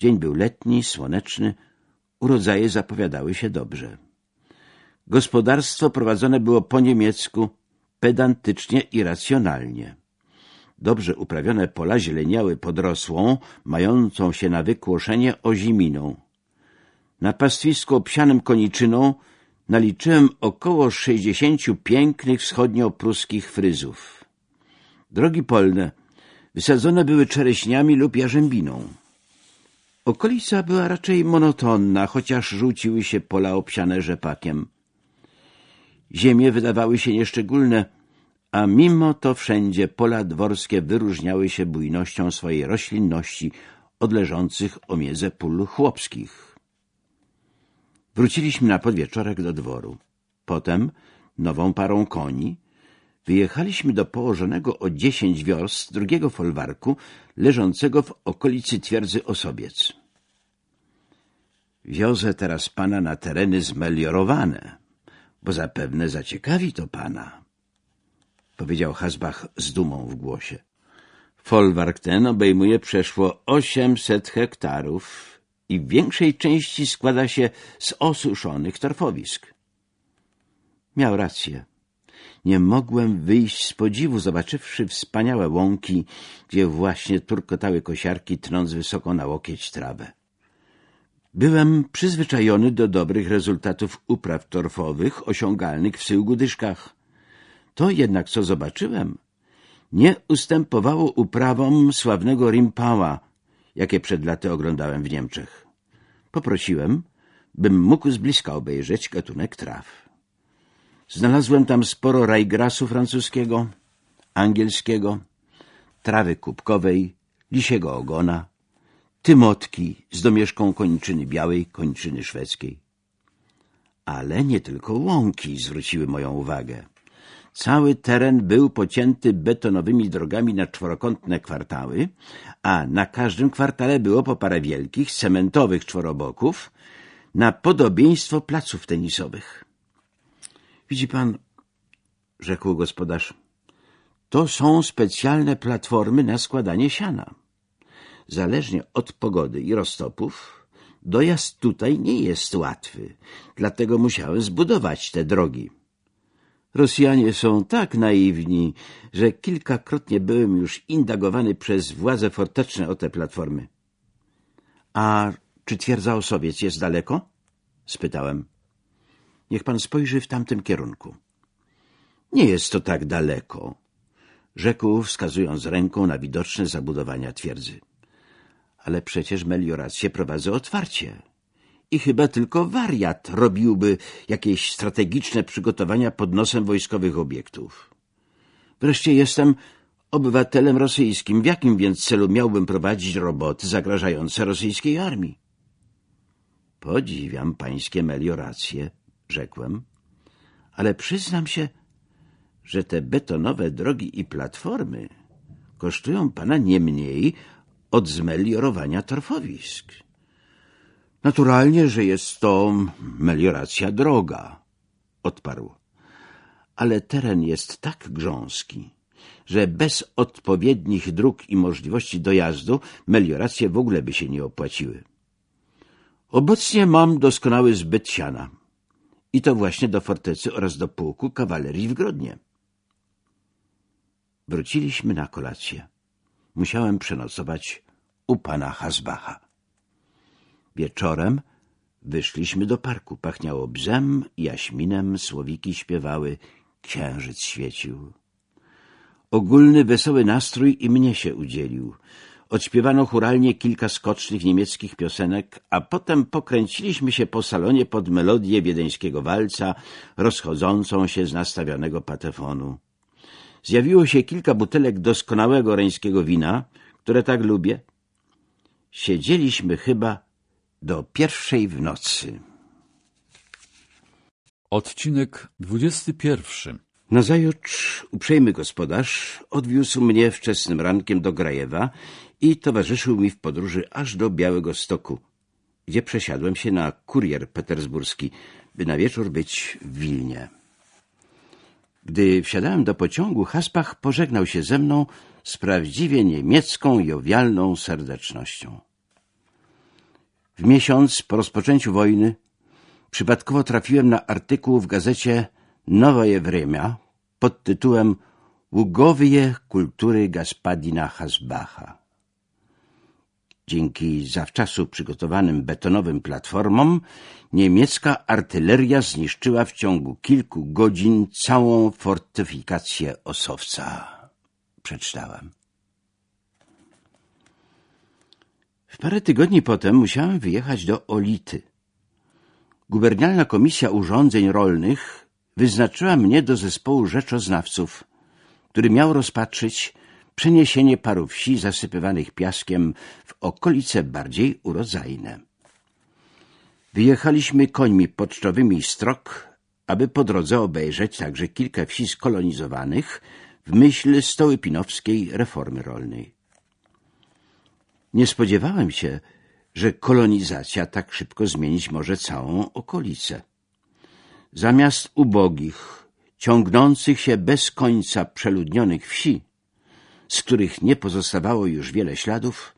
Dzień był letni, słoneczny, urodzaje zapowiadały się dobrze. Gospodarstwo prowadzone było po niemiecku, pedantycznie i racjonalnie. Dobrze uprawione pola zieleniały podrosłą, mającą się na wykłoszenie oziminą. Na pastwisku obsianym koniczyną naliczyłem około sześćdziesięciu pięknych wschodnio-pruskich fryzów. Drogi polne wysadzone były czereśniami lub jarzębiną. Okolica była raczej monotonna, chociaż rzuciły się pola obsiane rzepakiem. Ziemie wydawały się nieszczególne, a mimo to wszędzie pola dworskie wyróżniały się bujnością swojej roślinności od leżących o miedzę pól chłopskich. Wróciliśmy na podwieczorek do dworu. Potem, nową parą koni, wyjechaliśmy do położonego o dziesięć wiorst drugiego folwarku, leżącego w okolicy twierdzy Osobiec. Wiozę teraz pana na tereny zmeliorowane, bo zapewne zaciekawi to pana, powiedział Hasbach z dumą w głosie. Folwark ten obejmuje przeszło osiemset hektarów i w większej części składa się z osuszonych torfowisk. Miał rację. Nie mogłem wyjść z podziwu, zobaczywszy wspaniałe łąki, gdzie właśnie turkotały kosiarki, trąc wysoko na łokieć trawę. Byłem przyzwyczajony do dobrych rezultatów upraw torfowych osiągalnych w Syłgudyszkach. To jednak, co zobaczyłem, nie ustępowało uprawom sławnego Rimpała, jakie przed laty oglądałem w Niemczech. Poprosiłem, bym mógł z bliska obejrzeć gatunek traw. Znalazłem tam sporo rajgrasu francuskiego, angielskiego, trawy kubkowej, lisiego ogona, tymotki z domieszką kończyny białej, kończyny szwedzkiej. Ale nie tylko łąki zwróciły moją uwagę. Cały teren był pocięty betonowymi drogami na czworokątne kwartały, a na każdym kwartale było po parę wielkich, cementowych czworoboków na podobieństwo placów tenisowych. Widzi pan, rzekł gospodarz, to są specjalne platformy na składanie siana. Zależnie od pogody i roztopów, dojazd tutaj nie jest łatwy, dlatego musiałem zbudować te drogi. Rosjanie są tak naiwni, że kilkakrotnie byłem już indagowany przez władze forteczne o te platformy. — A czy twierdza Osowiec jest daleko? — spytałem. — Niech pan spojrzy w tamtym kierunku. — Nie jest to tak daleko — rzekł, wskazując ręką na widoczne zabudowania twierdzy. — Ale przecież meliorację prowadzę otwarcie i chyba tylko wariat robiłby jakieś strategiczne przygotowania pod nosem wojskowych obiektów. Wreszcie jestem obywatelem rosyjskim. W jakim więc celu miałbym prowadzić roboty zagrażające rosyjskiej armii? Podziwiam pańskie melioracje, rzekłem, ale przyznam się, że te betonowe drogi i platformy kosztują pana nie mniej od zmeliorowania torfowisk. Naturalnie, że jest to melioracja droga, odparł. Ale teren jest tak grząski, że bez odpowiednich dróg i możliwości dojazdu melioracje w ogóle by się nie opłaciły. Obecnie mam doskonały zbyt siana i to właśnie do fortecy oraz do pułku kawalerii w Grodnie. Wróciliśmy na kolację. Musiałem przenocować u pana Hasbacha. Wieczorem wyszliśmy do parku. Pachniało bzem, jaśminem, słowiki śpiewały, księżyc świecił. Ogólny, wesoły nastrój i mnie się udzielił. Odśpiewano churalnie kilka skocznych niemieckich piosenek, a potem pokręciliśmy się po salonie pod melodię wiedeńskiego walca, rozchodzącą się z nastawionego patefonu. Zjawiło się kilka butelek doskonałego reńskiego wina, które tak lubię. Siedzieliśmy chyba do pierwszej w nocy. Odcinek dwudziesty pierwszy. Nazajutrz uprzejmy gospodarz odwiózł mnie wczesnym rankiem do Grajewa i towarzyszył mi w podróży aż do Białego Stoku, gdzie przesiadłem się na kurier petersburski, by na wieczór być w Wilnie. Gdy wsiadałem do pociągu, Haspach pożegnał się ze mną z prawdziwie niemiecką, jowialną serdecznością. W miesiąc po rozpoczęciu wojny przypadkowo trafiłem na artykuł w gazecie Nowe Wremia pod tytułem Ługowie kultury Gaspadina Hasbacha. Dzięki zawczasu przygotowanym betonowym platformom niemiecka artyleria zniszczyła w ciągu kilku godzin całą fortyfikację Osowca. Przeczytałem. W parę tygodni potem musiałem wyjechać do Olity. Gubernialna Komisja Urządzeń Rolnych wyznaczyła mnie do zespołu rzeczoznawców, który miał rozpatrzyć przeniesienie paru wsi zasypywanych piaskiem w okolice bardziej urodzajne. Wyjechaliśmy końmi pocztowymi strok, aby po drodze obejrzeć także kilka wsi skolonizowanych w myśl stołypinowskiej reformy rolnej. Nie spodziewałem się, że kolonizacja tak szybko zmienić może całą okolicę. Zamiast ubogich, ciągnących się bez końca przeludnionych wsi, z których nie pozostawało już wiele śladów,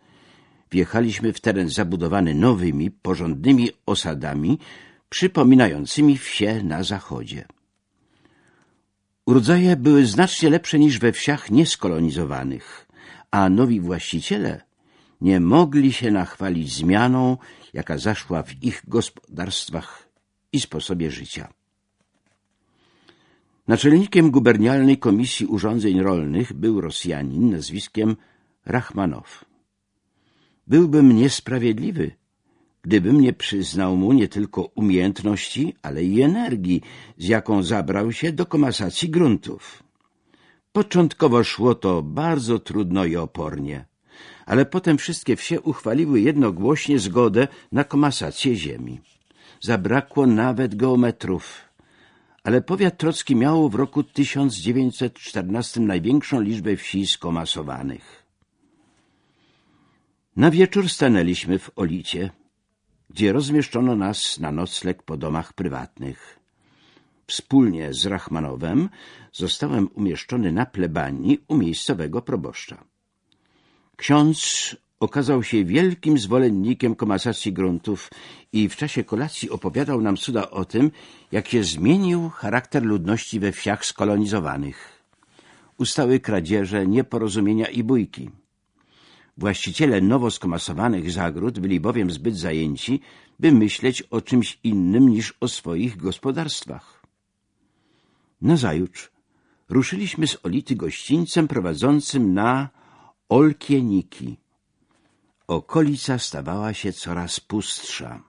wjechaliśmy w teren zabudowany nowymi, porządnymi osadami, przypominającymi wsie na zachodzie. Urodzaje były znacznie lepsze niż we wsiach nieskolonizowanych, a nowi właściciele nie mogli się nachwalić zmianą, jaka zaszła w ich gospodarstwach i sposobie życia. Naczelnikiem gubernialnej Komisji Urządzeń Rolnych był Rosjanin nazwiskiem Rachmanow. Byłbym niesprawiedliwy, gdybym nie przyznał mu nie tylko umiejętności, ale i energii, z jaką zabrał się do komasacji gruntów. Początkowo szło to bardzo trudno i opornie, ale potem wszystkie wsie uchwaliły jednogłośnie zgodę na komasację ziemi. Zabrakło nawet geometrów ale powiat trocki miał w roku 1914 największą liczbę wsi skomasowanych. Na wieczór stanęliśmy w Olicie, gdzie rozmieszczono nas na nocleg po domach prywatnych. Wspólnie z Rachmanowem zostałem umieszczony na plebanii u miejscowego proboszcza. Ksiądz okazał się wielkim zwolennikiem komasacji gruntów i w czasie kolacji opowiadał nam cuda o tym, jak się zmienił charakter ludności we wsiach skolonizowanych. Ustały kradzieże, nieporozumienia i bójki. Właściciele nowo skomasowanych zagród byli bowiem zbyt zajęci, by myśleć o czymś innym niż o swoich gospodarstwach. Nazajutrz ruszyliśmy z Olity gościńcem prowadzącym na Olkieniki. Okolica stawała się coraz pustsza.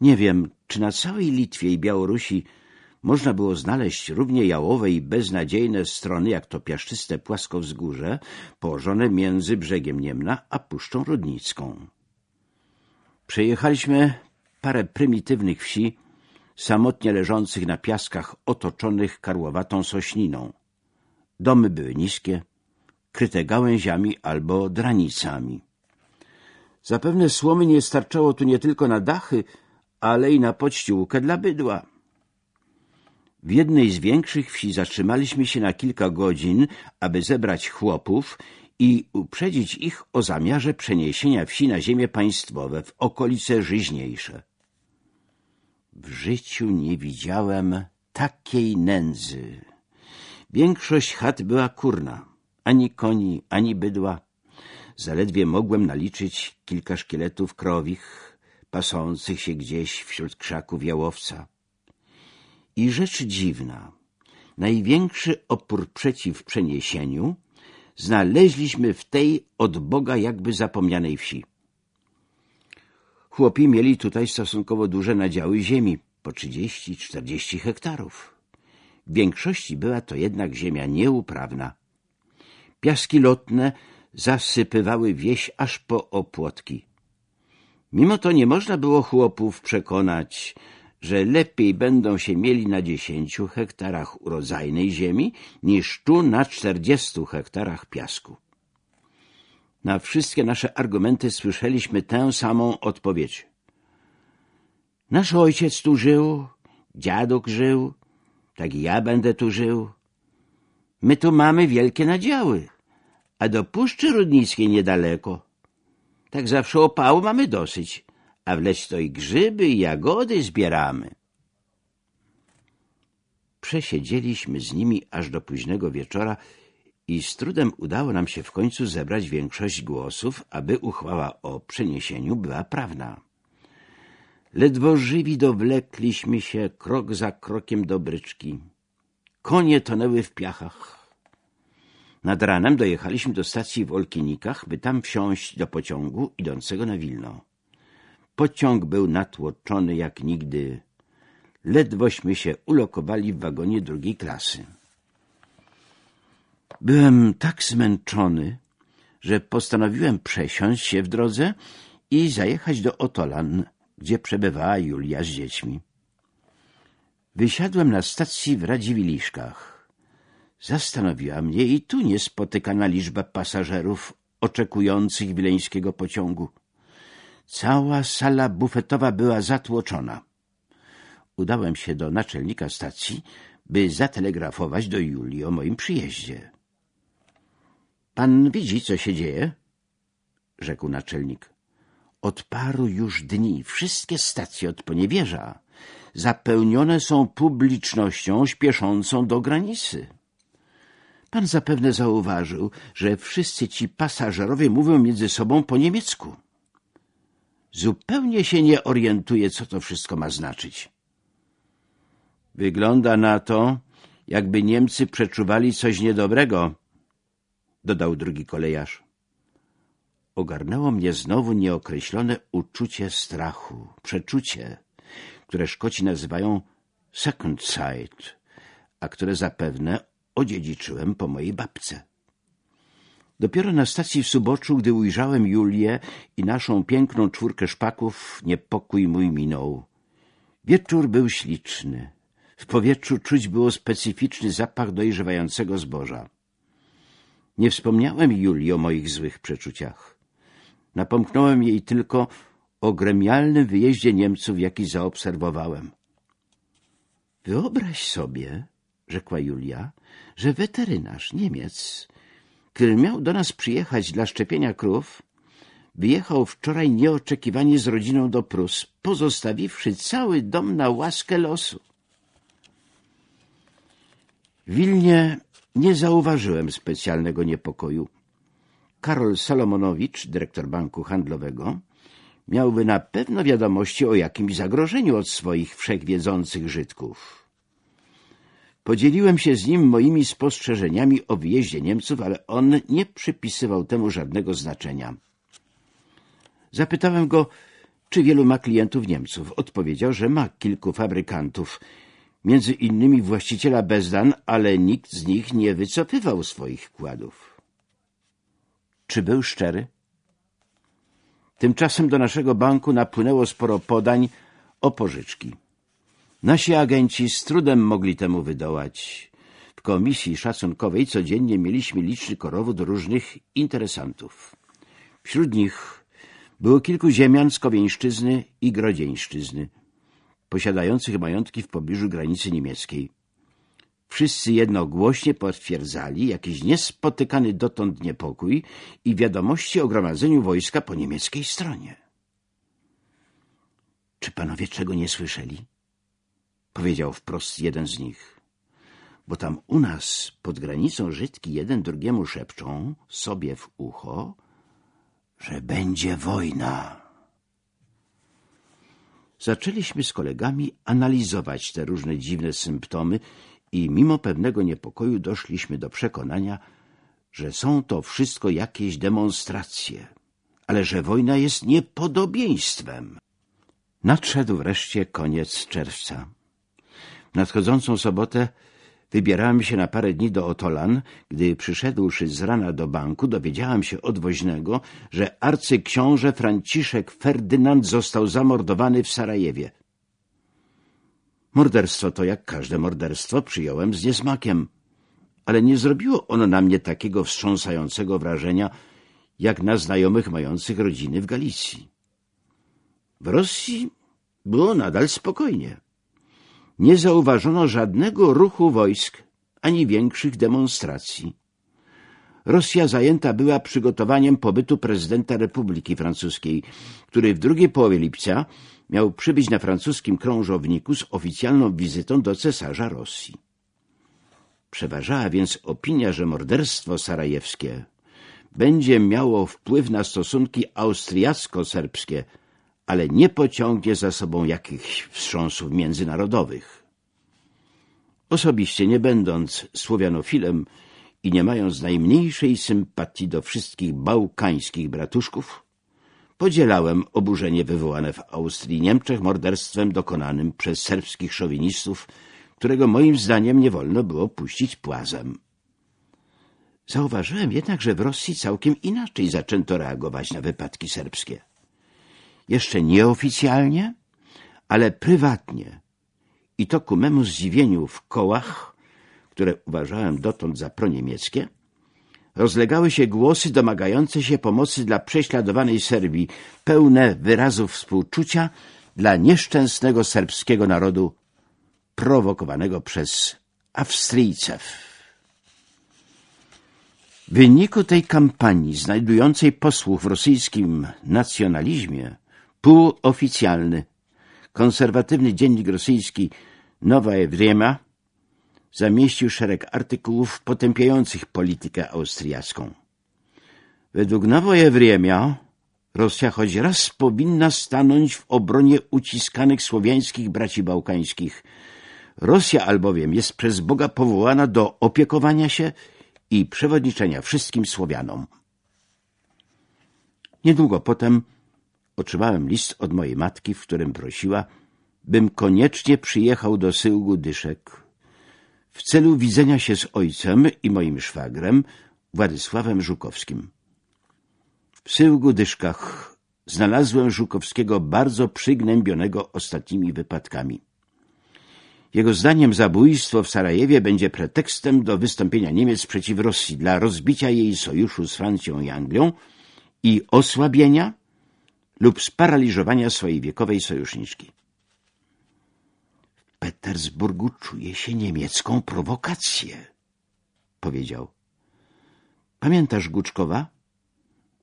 Nie wiem, czy na całej Litwie i Białorusi można było znaleźć równie jałowe i beznadziejne strony, jak to piaszczyste płaskowzgórze, położone między brzegiem Niemna a Puszczą Rudnicką. Przejechaliśmy parę prymitywnych wsi, samotnie leżących na piaskach otoczonych karłowatą sośniną. Domy były niskie, kryte gałęziami albo dranicami. Zapewne słomy nie starczało tu nie tylko na dachy, ale i na podściółkę dla bydła. W jednej z większych wsi zatrzymaliśmy się na kilka godzin, aby zebrać chłopów i uprzedzić ich o zamiarze przeniesienia wsi na ziemię państwowe w okolice żyźniejsze. W życiu nie widziałem takiej nędzy. Większość chat była kurna. Ani koni, ani bydła. Zaledwie mogłem naliczyć kilka szkieletów krowich, pasących się gdzieś wśród krzaków jałowca. I rzecz dziwna, największy opór przeciw przeniesieniu znaleźliśmy w tej od Boga jakby zapomnianej wsi. Chłopi mieli tutaj stosunkowo duże nadziały ziemi, po trzydzieści, czterdzieści hektarów. W większości była to jednak ziemia nieuprawna. Piaski lotne zasypywały wieś aż po opłotki. Mimo to nie można było chłopów przekonać, że lepiej będą się mieli na dziesięciu hektarach urodzajnej ziemi niż tu na czterdziestu hektarach piasku. Na wszystkie nasze argumenty słyszeliśmy tę samą odpowiedź. Nasz ojciec tu żył, dziaduk żył, tak i ja będę tu żył. My tu mamy wielkie nadziały a do Puszczy Rudnickiej niedaleko. Tak zawsze opału mamy dosyć, a w to i grzyby i jagody zbieramy. Przesiedzieliśmy z nimi aż do późnego wieczora i z trudem udało nam się w końcu zebrać większość głosów, aby uchwała o przeniesieniu była prawna. Ledwo żywi dowlekliśmy się krok za krokiem do bryczki. Konie tonęły w piachach. Nad ranem dojechaliśmy do stacji w Olkinikach, by tam wsiąść do pociągu idącego na Wilno. Pociąg był natłoczony jak nigdy. Ledwośmy się ulokowali w wagonie drugiej klasy. Byłem tak zmęczony, że postanowiłem przesiąść się w drodze i zajechać do Otolan, gdzie przebywała Julia z dziećmi. Wysiadłem na stacji w Radziwiliszkach. Zastanowiła mnie i tu niespotykana liczba pasażerów oczekujących wileńskiego pociągu. Cała sala bufetowa była zatłoczona. Udałem się do naczelnika stacji, by zatelegrafować do Julii o moim przyjeździe. — Pan widzi, co się dzieje? — rzekł naczelnik. — Od paru już dni wszystkie stacje od Poniewierza zapełnione są publicznością śpieszącą do granicy. Pan zapewne zauważył, że wszyscy ci pasażerowie mówią między sobą po niemiecku. Zupełnie się nie orientuje, co to wszystko ma znaczyć. Wygląda na to, jakby Niemcy przeczuwali coś niedobrego, dodał drugi kolejarz. Ogarnęło mnie znowu nieokreślone uczucie strachu, przeczucie, które Szkoci nazywają second sight, a które zapewne odziedziczyłem po mojej babce. Dopiero na stacji w Suboczu, gdy ujrzałem Julię i naszą piękną czwórkę szpaków, niepokój mój minął. Wieczór był śliczny. W powietrzu czuć było specyficzny zapach dojrzewającego zboża. Nie wspomniałem Julii o moich złych przeczuciach. Napomknąłem jej tylko o gremialnym wyjeździe Niemców, jaki zaobserwowałem. Wyobraź sobie, rzekła Julia, że weterynarz Niemiec, który miał do nas przyjechać dla szczepienia krów, wyjechał wczoraj nieoczekiwanie z rodziną do Prus, pozostawiwszy cały dom na łaskę losu. W Wilnie nie zauważyłem specjalnego niepokoju. Karol Salomonowicz, dyrektor banku handlowego, miałby na pewno wiadomości o jakimś zagrożeniu od swoich wszechwiedzących Żydków. Podzieliłem się z nim moimi spostrzeżeniami o wyjeździe Niemców, ale on nie przypisywał temu żadnego znaczenia. Zapytałem go, czy wielu ma klientów Niemców. Odpowiedział, że ma kilku fabrykantów, między innymi właściciela Bezdan, ale nikt z nich nie wycofywał swoich wkładów. Czy był szczery? Tymczasem do naszego banku napłynęło sporo podań o pożyczki. Nasi agenci z trudem mogli temu wydołać. W komisji szacunkowej codziennie mieliśmy liczny korowód różnych interesantów. Wśród nich było kilku ziemian z Kowieńszczyzny i Grodzieńszczyzny, posiadających majątki w pobliżu granicy niemieckiej. Wszyscy jednogłośnie potwierdzali jakiś niespotykany dotąd niepokój i wiadomości o gromadzeniu wojska po niemieckiej stronie. — Czy panowie czego nie słyszeli? — powiedział wprost jeden z nich. — Bo tam u nas, pod granicą Żydki, jeden drugiemu szepczą sobie w ucho, że będzie wojna. Zaczęliśmy z kolegami analizować te różne dziwne symptomy i mimo pewnego niepokoju doszliśmy do przekonania, że są to wszystko jakieś demonstracje, ale że wojna jest niepodobieństwem. Nadszedł wreszcie koniec czerwca. Nadchodzącą sobotę wybierałem się na parę dni do Otolan. Gdy przyszedłszy z rana do banku, dowiedziałem się od woźnego, że arcyksiąże Franciszek Ferdynand został zamordowany w Sarajewie. Morderstwo to, jak każde morderstwo, przyjąłem z niesmakiem, ale nie zrobiło ono na mnie takiego wstrząsającego wrażenia, jak na znajomych mających rodziny w Galicji. W Rosji było nadal spokojnie. Nie zauważono żadnego ruchu wojsk, ani większych demonstracji. Rosja zajęta była przygotowaniem pobytu prezydenta Republiki Francuskiej, który w drugiej połowie lipca miał przybyć na francuskim krążowniku z oficjalną wizytą do cesarza Rosji. Przeważała więc opinia, że morderstwo sarajewskie będzie miało wpływ na stosunki austriacko-serbskie, ale nie pociągnie za sobą jakichś wstrząsów międzynarodowych. Osobiście nie będąc słowianofilem i nie mając najmniejszej sympatii do wszystkich bałkańskich bratuszków, podzielałem oburzenie wywołane w Austrii Niemczech morderstwem dokonanym przez serbskich szowinistów, którego moim zdaniem nie wolno było puścić płazem. Zauważyłem jednak, że w Rosji całkiem inaczej zaczęto reagować na wypadki serbskie. Jeszcze nieoficjalnie, ale prywatnie i to ku memu zdziwieniu w kołach, które uważałem dotąd za proniemieckie, rozlegały się głosy domagające się pomocy dla prześladowanej Serbii, pełne wyrazów współczucia dla nieszczęsnego serbskiego narodu prowokowanego przez Awstrijcew. W wyniku tej kampanii, znajdującej posłuch w rosyjskim nacjonalizmie, półoficjalny, konserwatywny dziennik rosyjski Nowa Ewriema zamieścił szereg artykułów potępiających politykę austriacką. Według Nowej Ewriemia Rosja choć raz powinna stanąć w obronie uciskanych słowiańskich braci bałkańskich. Rosja albowiem jest przez Boga powołana do opiekowania się i przewodniczenia wszystkim Słowianom. Niedługo potem otrzymałem list od mojej matki, w którym prosiła, bym koniecznie przyjechał do Syłgu Dyszek w celu widzenia się z ojcem i moim szwagrem, Władysławem Żukowskim. W Syłgu Dyszkach znalazłem Żukowskiego bardzo przygnębionego ostatnimi wypadkami. Jego zdaniem zabójstwo w Sarajewie będzie pretekstem do wystąpienia Niemiec przeciw Rosji dla rozbicia jej sojuszu z Francją i Anglią i osłabienia lub sparaliżowania swojej wiekowej sojuszniczki. W Petersburgu czuje się niemiecką prowokację, powiedział. Pamiętasz Guczkowa?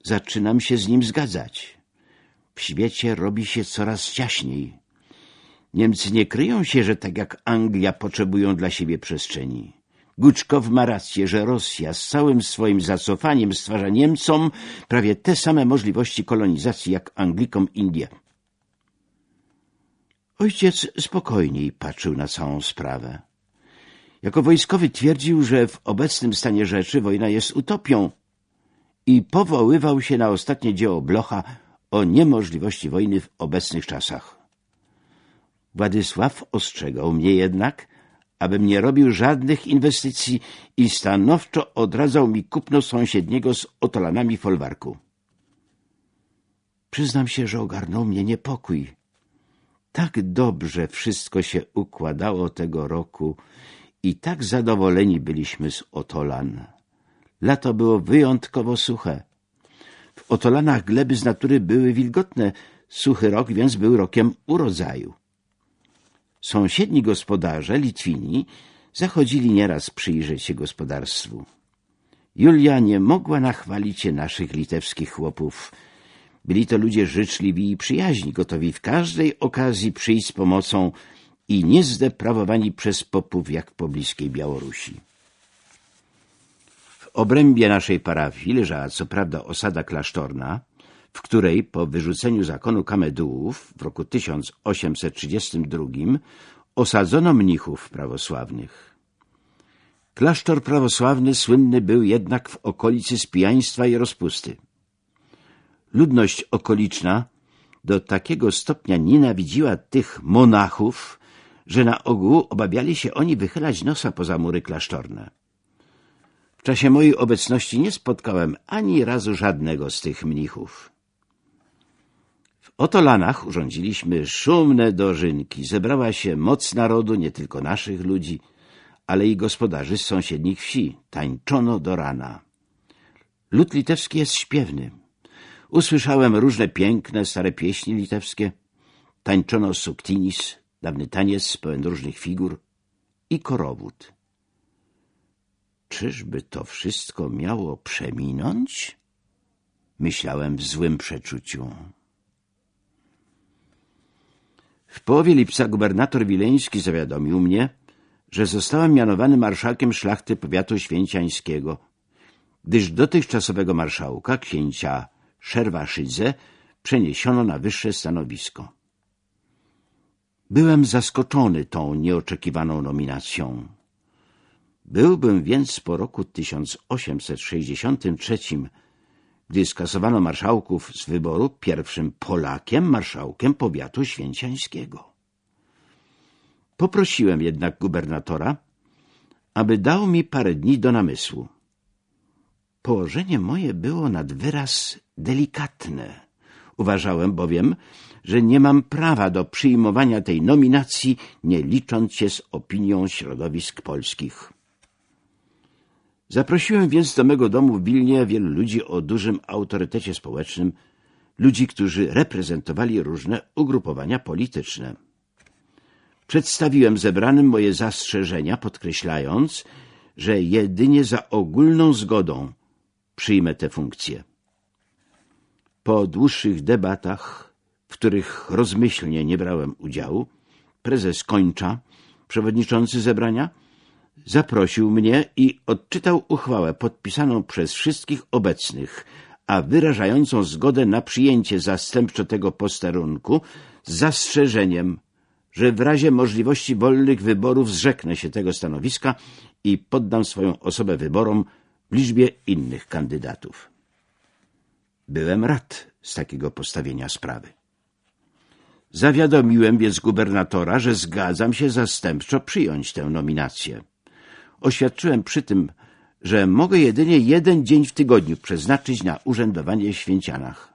Zaczynam się z nim zgadzać. W świecie robi się coraz ciaśniej. Niemcy nie kryją się, że tak jak Anglia potrzebują dla siebie przestrzeni. Guczkow ma rację, że Rosja z całym swoim zacofaniem stwarza Niemcom prawie te same możliwości kolonizacji jak Anglikom Indie. Ojciec spokojniej patrzył na całą sprawę. Jako wojskowy twierdził, że w obecnym stanie rzeczy wojna jest utopią i powoływał się na ostatnie dzieło Blocha o niemożliwości wojny w obecnych czasach. Władysław ostrzegał mnie jednak, abym nie robił żadnych inwestycji i stanowczo odradzał mi kupno sąsiedniego z otolanami folwarku. Przyznam się, że ogarnął mnie niepokój. Tak dobrze wszystko się układało tego roku i tak zadowoleni byliśmy z otolan. Lato było wyjątkowo suche. W otolanach gleby z natury były wilgotne, suchy rok więc był rokiem urodzaju. Sąsiedni gospodarze, Litwini, zachodzili nieraz przyjrzeć się gospodarstwu. Julia nie mogła nachwalić się naszych litewskich chłopów. Byli to ludzie życzliwi i przyjaźni, gotowi w każdej okazji przyjść z pomocą i niezdeprawowani przez popów jak w pobliskiej Białorusi. W obrębie naszej parafii leżała co prawda osada klasztorna, w której po wyrzuceniu zakonu Kamedułów w roku 1832 osadzono mnichów prawosławnych. Klasztor prawosławny słynny był jednak w okolicy spijaństwa i rozpusty. Ludność okoliczna do takiego stopnia nienawidziła tych monachów, że na ogół obawiali się oni wychylać nosa poza mury klasztorne. W czasie mojej obecności nie spotkałem ani razu żadnego z tych mnichów. W Otolanach urządziliśmy szumne dożynki. Zebrała się moc narodu, nie tylko naszych ludzi, ale i gospodarzy z sąsiednich wsi. Tańczono do rana. Lud litewski jest śpiewny. Usłyszałem różne piękne, stare pieśni litewskie. Tańczono suktinis, dawny taniec pełen różnych figur i korowód. Czyżby to wszystko miało przeminąć? Myślałem w złym przeczuciu. W połowie lipca gubernator wileński zawiadomił mnie, że zostałem mianowany marszałkiem szlachty powiatu święciańskiego, gdyż dotychczasowego marszałka, księcia Szerwaszydze, przeniesiono na wyższe stanowisko. Byłem zaskoczony tą nieoczekiwaną nominacją. Byłbym więc po roku 1863, gdy skasowano marszałków z wyboru, pierwszym Polakiem marszałkiem powiatu święciańskiego. Poprosiłem jednak gubernatora, aby dał mi parę dni do namysłu. Położenie moje było nad wyraz delikatne. Uważałem bowiem, że nie mam prawa do przyjmowania tej nominacji, nie licząc się z opinią środowisk polskich. Zaprosiłem więc do mego domu w Wilnie wielu ludzi o dużym autorytecie społecznym, ludzi, którzy reprezentowali różne ugrupowania polityczne. Przedstawiłem zebranym moje zastrzeżenia, podkreślając, że jedynie za ogólną zgodą przyjmę tę funkcję. Po dłuższych debatach, w których rozmyślnie nie brałem udziału, prezes Kończa, przewodniczący zebrania, zaprosił mnie i odczytał uchwałę podpisaną przez wszystkich obecnych, a wyrażającą zgodę na przyjęcie zastępczo tego posterunku z zastrzeżeniem, że w razie możliwości wolnych wyborów zrzeknę się tego stanowiska i poddam swoją osobę wyborom w liczbie innych kandydatów. Byłem rad z takiego postawienia sprawy. Zawiadomiłem więc gubernatora, że zgadzam się zastępczo przyjąć tę nominację. Oświadczyłem przy tym, że mogę jedynie jeden dzień w tygodniu przeznaczyć na urzędowanie w Święcianach,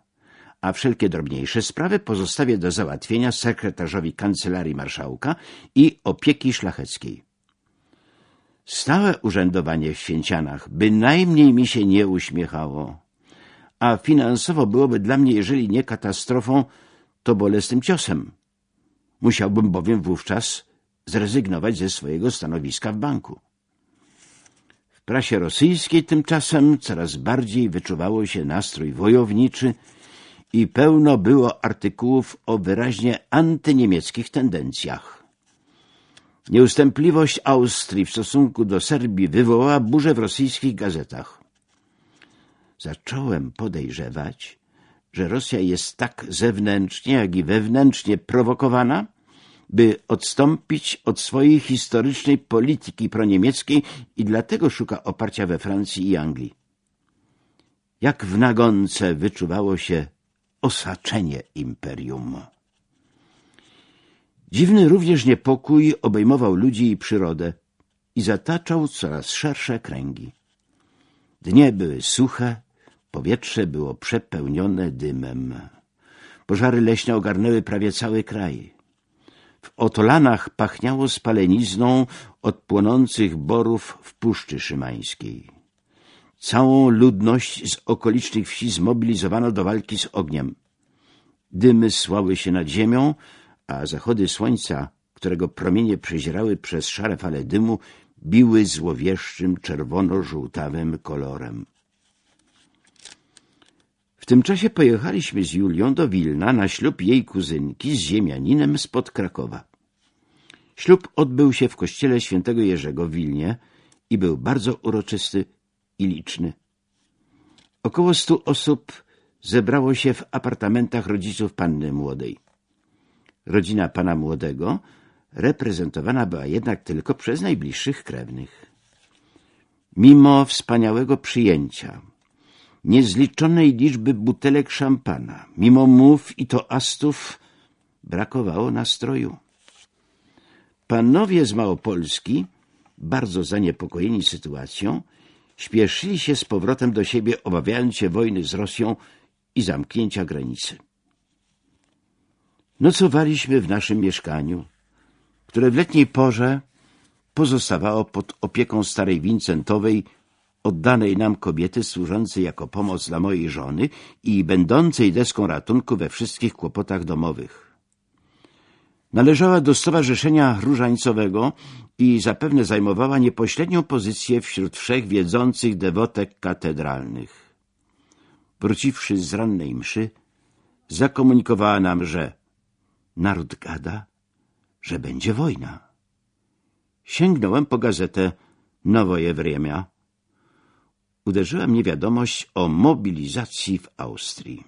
a wszelkie drobniejsze sprawy pozostawię do załatwienia sekretarzowi Kancelarii Marszałka i opieki szlacheckiej. Stałe urzędowanie w Święcianach bynajmniej mi się nie uśmiechało, a finansowo byłoby dla mnie, jeżeli nie katastrofą, to bolesnym ciosem. Musiałbym bowiem wówczas zrezygnować ze swojego stanowiska w banku. Prasie rosyjskiej tymczasem coraz bardziej wyczuwało się nastrój wojowniczy i pełno było artykułów o wyraźnie antyniemieckich tendencjach. Nieustępliwość Austrii w stosunku do Serbii wywołała burzę w rosyjskich gazetach. Zacząłem podejrzewać, że Rosja jest tak zewnętrznie, jak i wewnętrznie prowokowana, by odstąpić od swojej historycznej polityki proniemieckiej i dlatego szuka oparcia we Francji i Anglii. Jak w nagonce wyczuwało się osaczenie imperium. Dziwny również niepokój obejmował ludzi i przyrodę i zataczał coraz szersze kręgi. Dnie były suche, powietrze było przepełnione dymem. Pożary leśne ogarnęły prawie cały kraj. W otolanach pachniało spalenizną od płonących borów w Puszczy Szymańskiej. Całą ludność z okolicznych wsi zmobilizowano do walki z ogniem. Dymy słały się nad ziemią, a zachody słońca, którego promienie przezierały przez szare fale dymu, biły złowieszczym czerwono-żółtawym kolorem. Tym czasie pojechaliśmy z Julią do Wilna na ślub jej kuzynki z ziemianinem spod Krakowa. Ślub odbył się w kościele świętego Jerzego w Wilnie i był bardzo uroczysty i liczny. Około stu osób zebrało się w apartamentach rodziców panny młodej. Rodzina pana młodego reprezentowana była jednak tylko przez najbliższych krewnych. Mimo wspaniałego przyjęcia, niezliczonej liczby butelek szampana, mimo mów i toastów, brakowało nastroju. Panowie z Małopolski, bardzo zaniepokojeni sytuacją, śpieszyli się z powrotem do siebie, obawiając się wojny z Rosją i zamknięcia granicy. Nocowaliśmy w naszym mieszkaniu, które w letniej porze pozostawało pod opieką starej Wincentowej, oddanej nam kobiety służącej jako pomoc dla mojej żony i będącej deską ratunku we wszystkich kłopotach domowych. Należała do Stowarzyszenia Różańcowego i zapewne zajmowała niepośrednią pozycję wśród wszech wiedzących dewotek katedralnych. Wróciwszy z rannej mszy, zakomunikowała nam, że naród gada, że będzie wojna. Sięgnąłem po gazetę Nowoje Wriemia. Uderzyła mnie wiadomość o mobilizacji w Austrii.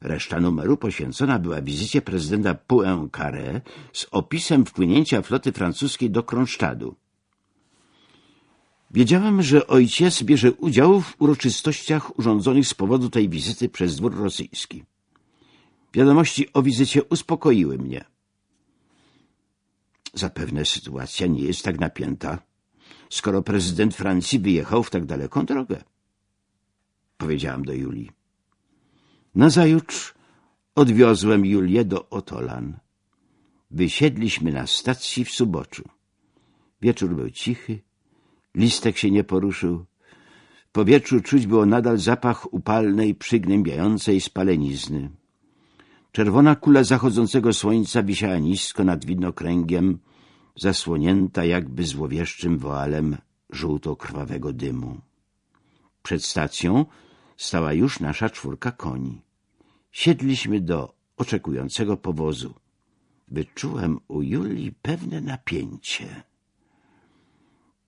Reszta numeru poświęcona była wizycie prezydenta Poincaré z opisem wpłynięcia floty francuskiej do Kronsztadu. Wiedziałem, że ojciec bierze udział w uroczystościach urządzonych z powodu tej wizyty przez dwór rosyjski. Wiadomości o wizycie uspokoiły mnie. Zapewne sytuacja nie jest tak napięta, skoro prezydent Francji wyjechał w tak daleką drogę. Powiedziałam do Julii. Nazajutrz odwiozłem Julię do Otolan. Wysiedliśmy na stacji w Suboczu. Wieczór był cichy, listek się nie poruszył. W powietrzu czuć było nadal zapach upalnej, przygnębiającej spalenizny. Czerwona kula zachodzącego słońca wisiała nisko nad widnokręgiem, zasłonięta jakby złowieszczym woalem żółto-krwawego dymu. Przed stacją stała już nasza czwórka koni. Siedliśmy do oczekującego powozu. Wyczułem u Julii pewne napięcie.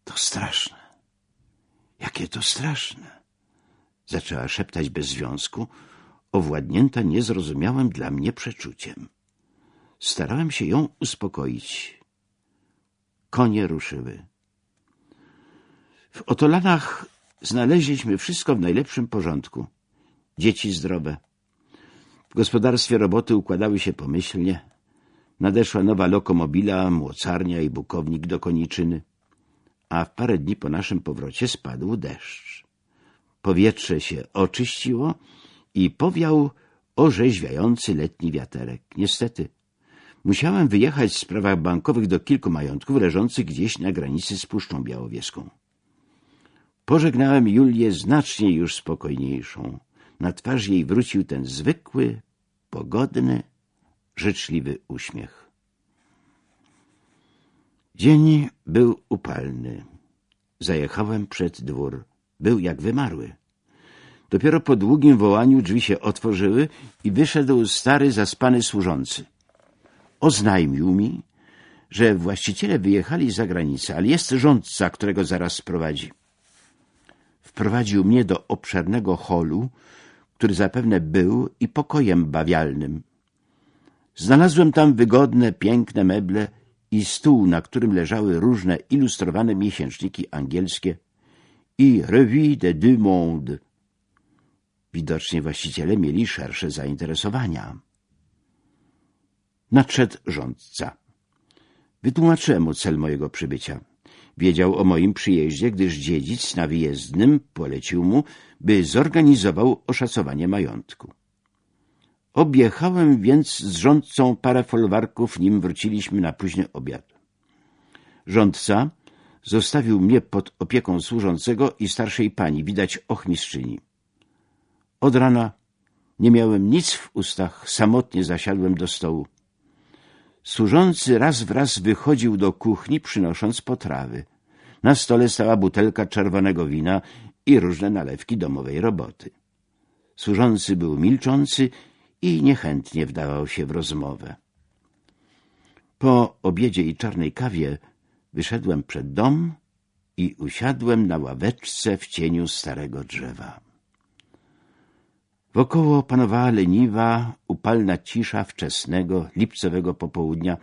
To straszne. Jakie to straszne. Zaczęła szeptać bez związku, owładnięta niezrozumiałym dla mnie przeczuciem. Starałem się ją uspokoić. Konie ruszyły. W otolanach znaleźliśmy wszystko w najlepszym porządku. Dzieci zdrowe. W gospodarstwie roboty układały się pomyślnie. Nadeszła nowa lokomobila, młocarnia i bukownik do koniczyny. A w parę dni po naszym powrocie spadł deszcz. Powietrze się oczyściło i powiał orzeźwiający letni wiaterek. Niestety, musiałem wyjechać w sprawach bankowych do kilku majątków leżących gdzieś na granicy z Puszczą Białowieską. Pożegnałem Julię znacznie już spokojniejszą. Na twarz jej wrócił ten zwykły, pogodny, życzliwy uśmiech. Dzień był upalny. Zajechałem przed dwór. Był jak wymarły. Dopiero po długim wołaniu drzwi się otworzyły i wyszedł stary, zaspany służący. Oznajmił mi, że właściciele wyjechali za granicę, ale jest rządca, którego zaraz sprowadzi. Wprowadził mnie do obszernego holu, który zapewne był i pokojem bawialnym. Znalazłem tam wygodne, piękne meble i stół, na którym leżały różne ilustrowane miesięczniki angielskie i Revue des Deux Mondes. Widocznie właściciele mieli szersze zainteresowania. Nadszedł rządca. Wytłumaczyłem mu cel mojego przybycia. Wiedział o moim przyjeździe, gdyż dziedzic na wyjezdnym polecił mu, by zorganizował oszacowanie majątku. Objechałem więc z rządcą parę folwarków, nim wróciliśmy na późny obiad. Rządca zostawił mnie pod opieką służącego i starszej pani, widać ochmistrzyni. Od rana nie miałem nic w ustach, samotnie zasiadłem do stołu. Służący raz w raz wychodził do kuchni, przynosząc potrawy. Na stole stała butelka czerwonego wina i różne nalewki domowej roboty. Służący był milczący i niechętnie wdawał się w rozmowę. Po obiedzie i czarnej kawie wyszedłem przed dom i usiadłem na ławeczce w cieniu starego drzewa. Wokoło panowała leniwa, upalna cisza wczesnego, lipcowego popołudnia,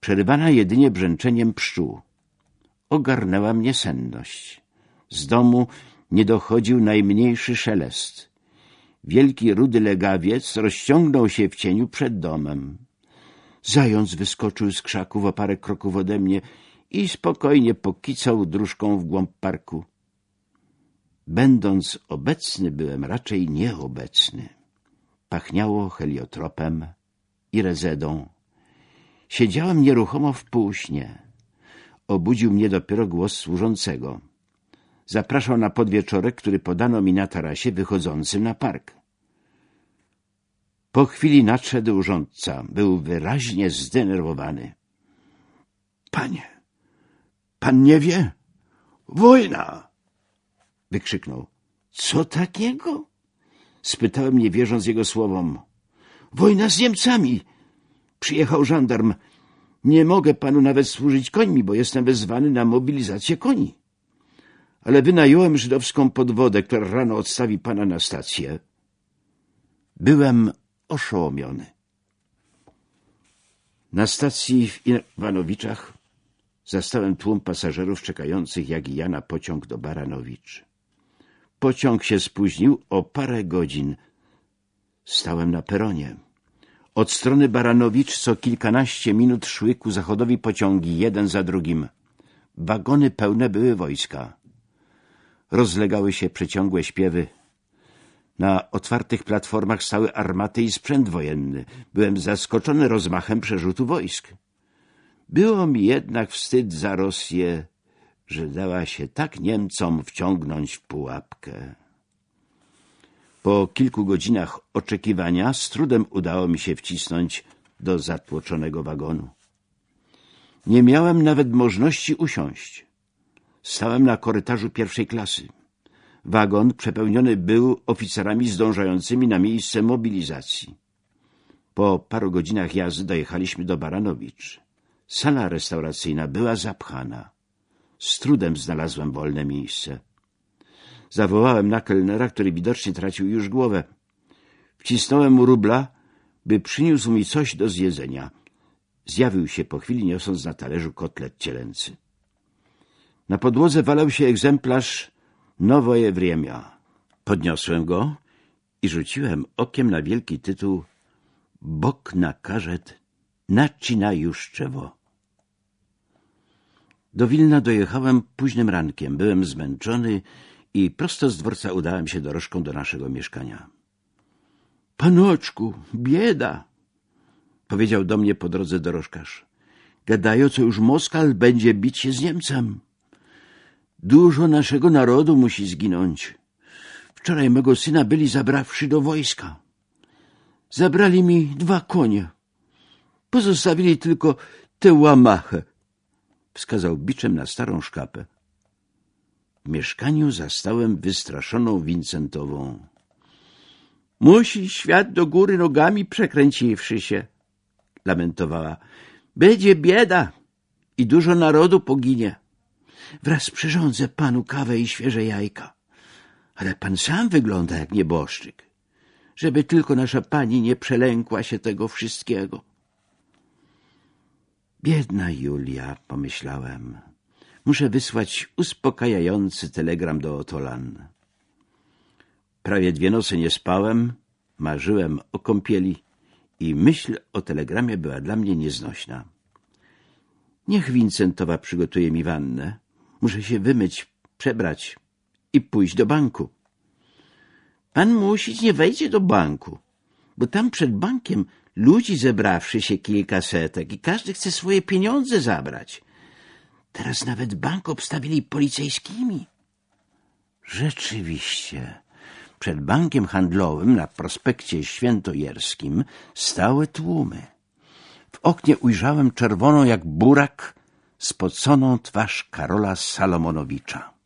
przerywana jedynie brzęczeniem pszczół. Ogarnęła mnie senność. Z domu nie dochodził najmniejszy szelest. Wielki rudy legawiec rozciągnął się w cieniu przed domem. Zając wyskoczył z krzaków o parę kroków ode mnie i spokojnie pokicał dróżką w głąb parku. Będąc obecny, byłem raczej nieobecny. Pachniało heliotropem i rezedą. Siedziałem nieruchomo w półśnie. Obudził mnie dopiero głos służącego. Zapraszał na podwieczorek, który podano mi na tarasie wychodzącym na park. Po chwili nadszedł urządca. Był wyraźnie zdenerwowany. — Panie, pan nie wie? Wojna! — wykrzyknął. — Co takiego? — spytałem, nie wierząc jego słowom. — Wojna z Niemcami! Przyjechał żandarm. Nie mogę panu nawet służyć końmi, bo jestem wezwany na mobilizację koni. Ale wynająłem żydowską podwodę, która rano odstawi pana na stację. Byłem oszołomiony. Na stacji w Iwanowiczach zastałem tłum pasażerów czekających jak i ja na pociąg do Baranowicz. Pociąg się spóźnił o parę godzin. Stałem na peronie. Od strony Baranowicz co kilkanaście minut szły ku zachodowi pociągi, jeden za drugim. Wagony pełne były wojska. Rozlegały się przeciągłe śpiewy. Na otwartych platformach stały armaty i sprzęt wojenny. Byłem zaskoczony rozmachem przerzutu wojsk. Było mi jednak wstyd za Rosję, że dała się tak Niemcom wciągnąć w pułapkę. Po kilku godzinach oczekiwania z trudem udało mi się wcisnąć do zatłoczonego wagonu. Nie miałem nawet możliwości usiąść. Stałem na korytarzu pierwszej klasy. Wagon przepełniony był oficerami zdążającymi na miejsce mobilizacji. Po paru godzinach jazdy dojechaliśmy do Baranowicz. Sala restauracyjna była zapchana. Z trudem znalazłem wolne miejsce. Zawołałem na kelnera, który widocznie tracił już głowę. Wcisnąłem mu rubla, by przyniósł mi coś do zjedzenia. Zjawił się po chwili, niosąc na talerzu kotlet cielęcy. Na podłodze walał się egzemplarz Nowoje Wriemia. Podniosłem go i rzuciłem okiem na wielki tytuł Bok na karzet nacina juszczewo. Do Wilna dojechałem późnym rankiem. Byłem zmęczony i prosto z dworca udałem się dorożką do naszego mieszkania. — Panoczku, bieda! — powiedział do mnie po drodze dorożkarz. — Gadają, co już Moskal będzie bić się z Niemcem. Dużo naszego narodu musi zginąć. Wczoraj mego syna byli zabrawszy do wojska. Zabrali mi dwa konie. Pozostawili tylko tę łamachę. Wskazał biczem na starą szkapę. W mieszkaniu zastałem wystraszoną Wincentową. Musi świat do góry nogami przekręciwszy się, lamentowała. Będzie bieda i dużo narodu poginie. Wraz przyrządzę panu kawę i świeże jajka. Ale pan sam wygląda jak nieboszczyk. Żeby tylko nasza pani nie przelękła się tego wszystkiego. Biedna Julia, pomyślałem. Muszę wysłać uspokajający telegram do Otolan. Prawie dwie nocy nie spałem, marzyłem o kąpieli i myśl o telegramie była dla mnie nieznośna. Niech Wincentowa przygotuje mi wannę. Muszę się wymyć, przebrać i pójść do banku. Pan musi nie wejdzie do banku, bo tam przed bankiem ludzi zebrawszy się kilka setek i każdy chce swoje pieniądze zabrać. Teraz nawet bank obstawili policyjskimi. Rzeczywiście, przed bankiem handlowym na prospekcie świętojerskim stały tłumy. W oknie ujrzałem czerwoną jak burak spoconą twarz Karola Salomonowicza.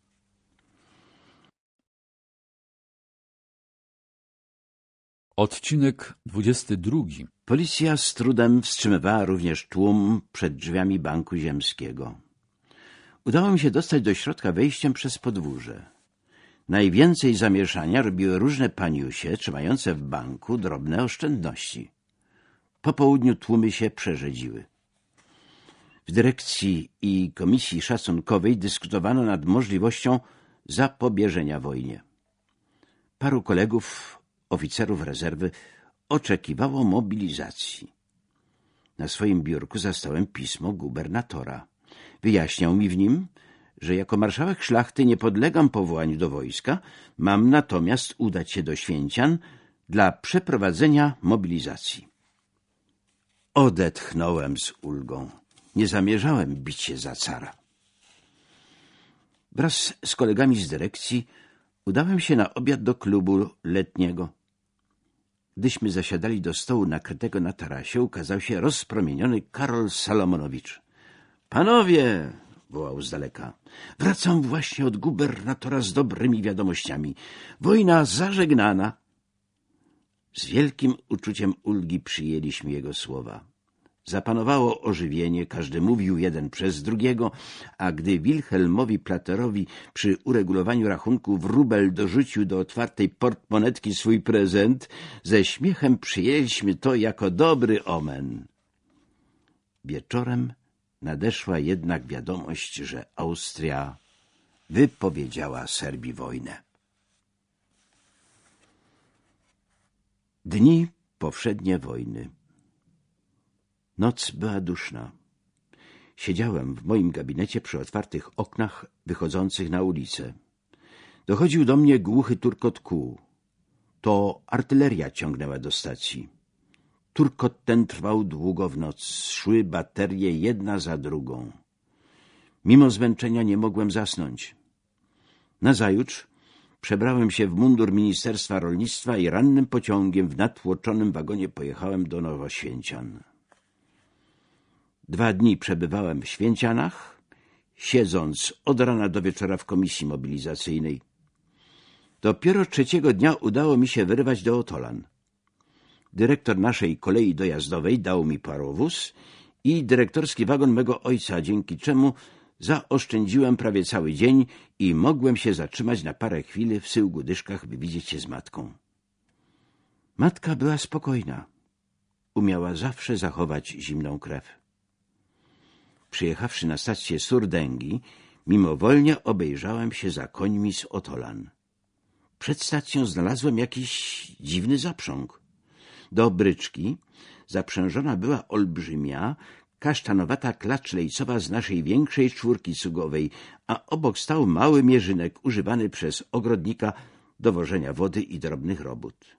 Odcinek 22 Policja z trudem wstrzymywała również tłum przed drzwiami Banku Ziemskiego. Udało mi się dostać do środka wejściem przez podwórze. Najwięcej zamieszania robiły różne paniusie trzymające w banku drobne oszczędności. Po południu tłumy się przerzedziły. W dyrekcji i komisji szacunkowej dyskutowano nad możliwością zapobieżenia wojnie. Paru kolegów, oficerów rezerwy, oczekiwało mobilizacji. Na swoim biurku zastałem pismo gubernatora. Wyjaśniał mi w nim, że jako marszałek szlachty nie podlegam powołaniu do wojska, mam natomiast udać się do Święcian dla przeprowadzenia mobilizacji. Odetchnąłem z ulgą. Nie zamierzałem bić się za cara. Wraz z kolegami z dyrekcji udałem się na obiad do klubu letniego. Gdyśmy zasiadali do stołu nakrytego na tarasie, ukazał się rozpromieniony Karol Salomonowicz. — Panowie! — wołał z daleka. — Wracam właśnie od gubernatora z dobrymi wiadomościami. Wojna zażegnana. Z wielkim uczuciem ulgi przyjęliśmy jego słowa. Zapanowało ożywienie, każdy mówił jeden przez drugiego, a gdy Wilhelmowi Platerowi przy uregulowaniu rachunku wróbel dorzucił do otwartej portmonetki swój prezent, ze śmiechem przyjęliśmy to jako dobry omen. Wieczorem nadeszła jednak wiadomość, że Austria wypowiedziała Serbii wojnę. Dni powszednie wojny Noc była duszna. Siedziałem w moim gabinecie przy otwartych oknach wychodzących na ulicę. Dochodził do mnie głuchy turkot kół. To artyleria ciągnęła do stacji. Turkot ten trwał długo w noc. Szły baterie jedna za drugą. Mimo zmęczenia nie mogłem zasnąć. Nazajutrz przebrałem się w mundur Ministerstwa Rolnictwa i rannym pociągiem w natłoczonym wagonie pojechałem do Nowoświęcian. Dwa dni przebywałem w Święcianach, siedząc od rana do wieczora w komisji mobilizacyjnej. Dopiero trzeciego dnia udało mi się wyrwać do Otolan. Dyrektor naszej kolei dojazdowej dał mi parowóz i dyrektorski wagon mego ojca, dzięki czemu zaoszczędziłem prawie cały dzień i mogłem się zatrzymać na parę chwil w Syłgudyszkach, by widzieć się z matką. Matka była spokojna. Umiała zawsze zachować zimną krew. Przyjechawszy na stację Surdęgi, mimowolnie obejrzałem się za końmi z Otolan. Przed stacją znalazłem jakiś dziwny zaprząg. Do bryczki zaprzężona była olbrzymia, kasztanowata klacz lejcowa z naszej większej czwórki cugowej, a obok stał mały mierzynek używany przez ogrodnika do wożenia wody i drobnych robót.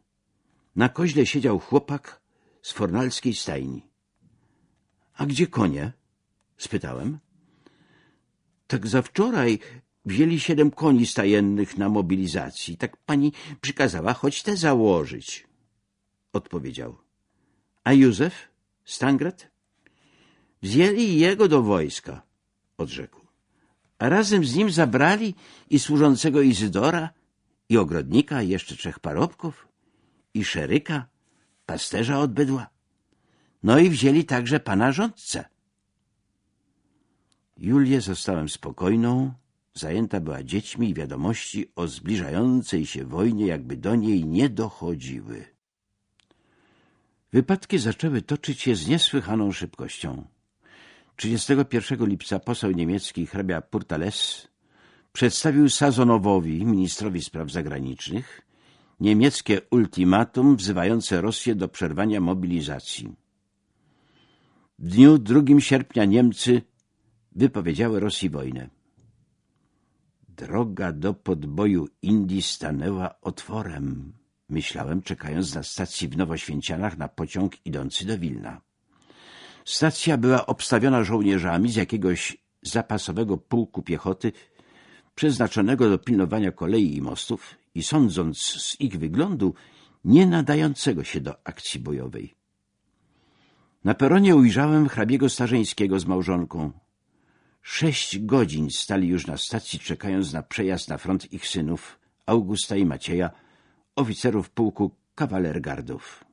Na koźle siedział chłopak z fornalskiej stajni. — A gdzie konie? Spytałem. Tak za wczoraj wzięli siedem koni stajennych na mobilizacji. Tak pani przykazała choć te założyć. Odpowiedział. A Józef? Stangrat? Wzięli jego do wojska, odrzekł. A razem z nim zabrali i służącego Izydora, i ogrodnika, i jeszcze trzech parobków, i szeryka, pasterza od bydła. No i wzięli także pana rządcę. Julię zostałem spokojną, zajęta była dziećmi i wiadomości o zbliżającej się wojnie jakby do niej nie dochodziły. Wypadki zaczęły toczyć się z niesłychaną szybkością. 31 lipca poseł niemiecki hrabia Purtales przedstawił Sazonowowi, ministrowi spraw zagranicznych, niemieckie ultimatum wzywające Rosję do przerwania mobilizacji. W dniu 2 sierpnia Niemcy wypowiedziały Rosji wojnę. Droga do podboju Indii stanęła otworem, myślałem, czekając na stacji w Nowoświęcianach na pociąg idący do Wilna. Stacja była obstawiona żołnierzami z jakiegoś zapasowego pułku piechoty przeznaczonego do pilnowania kolei i mostów i sądząc z ich wyglądu, nie nadającego się do akcji bojowej. Na peronie ujrzałem hrabiego Starzeńskiego z małżonką. Sześć godzin stali już na stacji, czekając na przejazd na front ich synów, Augusta i Macieja, oficerów pułku kawalergardów.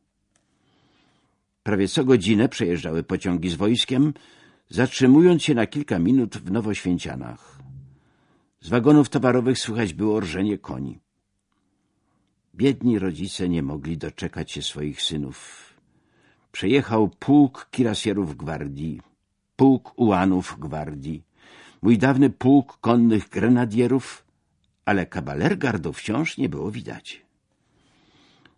Prawie co godzinę przejeżdżały pociągi z wojskiem, zatrzymując się na kilka minut w Nowoświęcianach. Z wagonów towarowych słychać było rżenie koni. Biedni rodzice nie mogli doczekać się swoich synów. Przejechał pułk kirasjerów gwardii, pułk ułanów gwardii, mój dawny pułk konnych grenadierów, ale kabalergardów wciąż nie było widać.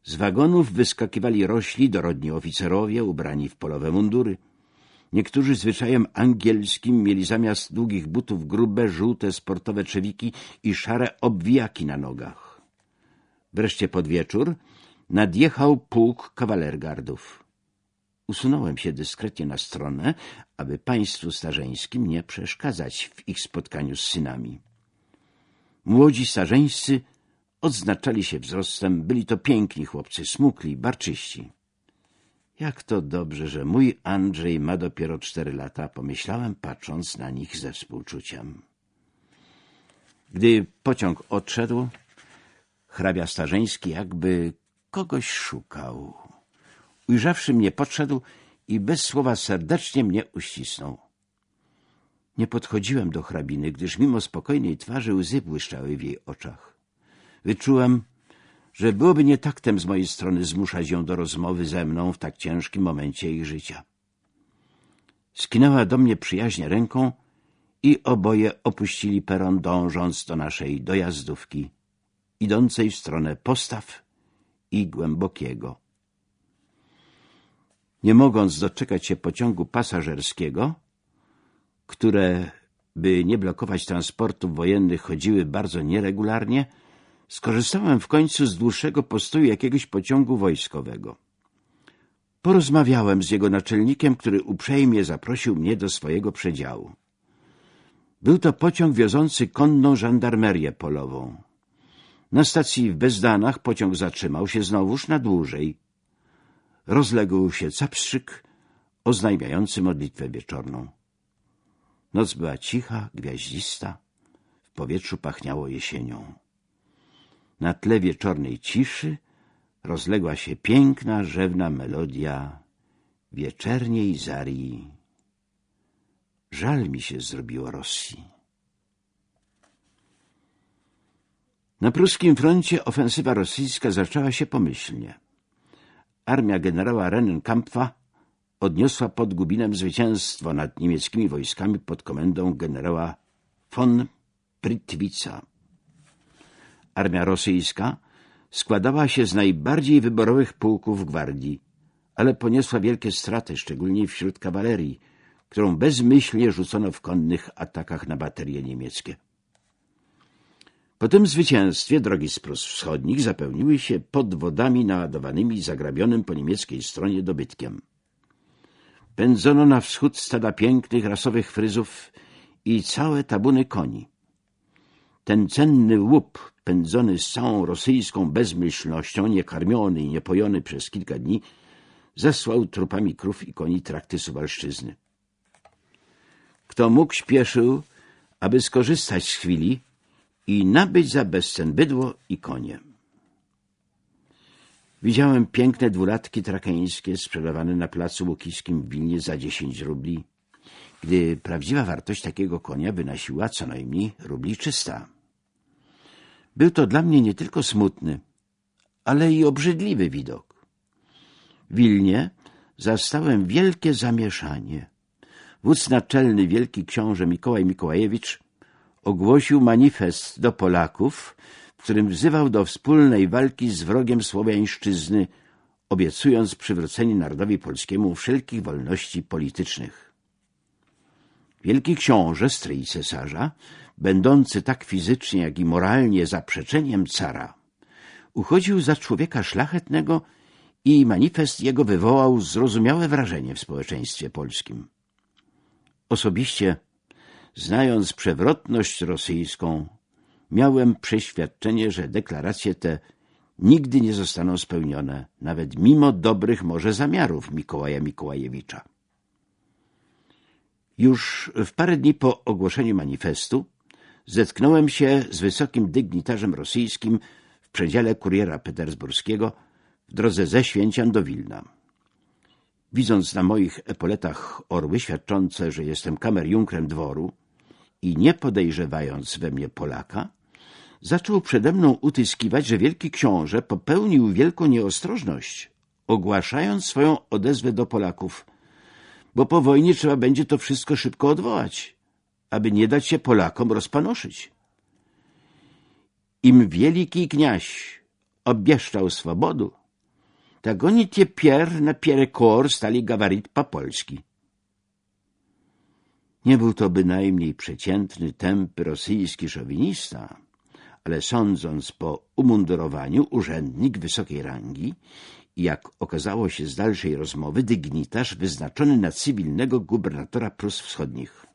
Z wagonów wyskakiwali rośli dorodni oficerowie ubrani w polowe mundury. Niektórzy zwyczajem angielskim mieli zamiast długich butów grube, żółte, sportowe trzewiki i szare obwijaki na nogach. Wreszcie pod wieczór nadjechał pułk kawalergardów. Usunąłem się dyskretnie na stronę, aby państwu starzeńskim nie przeszkadzać w ich spotkaniu z synami. Młodzi starzeńscy odznaczali się wzrostem, byli to piękni chłopcy, smukli, barczyści. Jak to dobrze, że mój Andrzej ma dopiero cztery lata, pomyślałem, patrząc na nich ze współczuciem. Gdy pociąg odszedł, hrabia Starzeński jakby kogoś szukał. Ujrzawszy mnie, podszedł i bez słowa serdecznie mnie uścisnął. Nie podchodziłem do hrabiny, gdyż mimo spokojnej twarzy łzy błyszczały w jej oczach. Wyczułem, że byłoby nietaktem z mojej strony zmuszać ją do rozmowy ze mną w tak ciężkim momencie jej życia. Skinęła do mnie przyjaźnie ręką i oboje opuścili peron, dążąc do naszej dojazdówki, idącej w stronę postaw i głębokiego. Nie mogąc doczekać się pociągu pasażerskiego, które, by nie blokować transportów wojennych, chodziły bardzo nieregularnie, skorzystałem w końcu z dłuższego postoju jakiegoś pociągu wojskowego. Porozmawiałem z jego naczelnikiem, który uprzejmie zaprosił mnie do swojego przedziału. Był to pociąg wiozący konną żandarmerię polową. Na stacji w Bezdanach pociąg zatrzymał się znowuż na dłużej. Rozległ się capstrzyk oznajmiający modlitwę wieczorną. Noc była cicha, gwiaździsta, w powietrzu pachniało jesienią. Na tle wieczornej ciszy rozległa się piękna, rzewna melodia wieczerniej zarii. Żal mi się zrobiło Rosji. Na pruskim froncie ofensywa rosyjska zaczęła się pomyślnie. Armia generała Rennenkampfa odniosła pod Gubinem zwycięstwo nad niemieckimi wojskami pod komendą generała von Prytwica. Armia rosyjska składała się z najbardziej wyborowych pułków gwardii, ale poniosła wielkie straty, szczególnie wśród kawalerii, którą bezmyślnie rzucono w konnych atakach na baterie niemieckie. Po tym zwycięstwie drogi z Prus Wschodnich zapełniły się podwodami naładowanymi zagrabionym po niemieckiej stronie dobytkiem. Pędzono na wschód stada pięknych rasowych fryzów i całe tabuny koni. Ten cenny łup, pędzony z całą rosyjską bezmyślnością, niekarmiony i niepojony przez kilka dni, zesłał trupami krów i koni trakty Suwalszczyzny. Kto mógł, śpieszył, aby skorzystać z chwili i nabyć za bezcen bydło i konie. Widziałem piękne dwulatki trakeńskie sprzedawane na placu Łukiskim w Wilnie za dziesięć rubli, gdy prawdziwa wartość takiego konia wynosiła co najmniej rubli trzysta. Był to dla mnie nie tylko smutny, ale i obrzydliwy widok. W Wilnie zastałem wielkie zamieszanie. Wódz naczelny wielki książę Mikołaj Mikołajewicz ogłosił manifest do Polaków, w którym wzywał do wspólnej walki z wrogiem słowiańszczyzny, obiecując przywrócenie narodowi polskiemu wszelkich wolności politycznych. Wielki książę, stryj cesarza, będący tak fizycznie, jak i moralnie zaprzeczeniem cara, uchodził za człowieka szlachetnego i manifest jego wywołał zrozumiałe wrażenie w społeczeństwie polskim. Osobiście, znając przewrotność rosyjską, miałem przeświadczenie, że deklaracje te nigdy nie zostaną spełnione, nawet mimo dobrych może zamiarów Mikołaja Mikołajewicza. Już w parę dni po ogłoszeniu manifestu zetknąłem się z wysokim dygnitarzem rosyjskim w przedziale kuriera petersburskiego w drodze ze Święcian do Wilna. Widząc na moich epoletach orły świadczące, że jestem kamerjunkrem dworu i nie podejrzewając we mnie Polaka, zaczął przede mną utyskiwać, że wielki książę popełnił wielką nieostrożność, ogłaszając swoją odezwę do Polaków, bo po wojnie trzeba będzie to wszystko szybko odwołać, aby nie dać się Polakom rozpanoszyć. Im wielki kniaź obieszczał swobodu, tak oni tie pier na pierekor stali gawarit papolski. Nie był to bynajmniej przeciętny, tępy rosyjski szowinista, ale sądząc po umundurowaniu urzędnik wysokiej rangi i jak okazało się z dalszej rozmowy dygnitarz wyznaczony na cywilnego gubernatora Prus Wschodnich.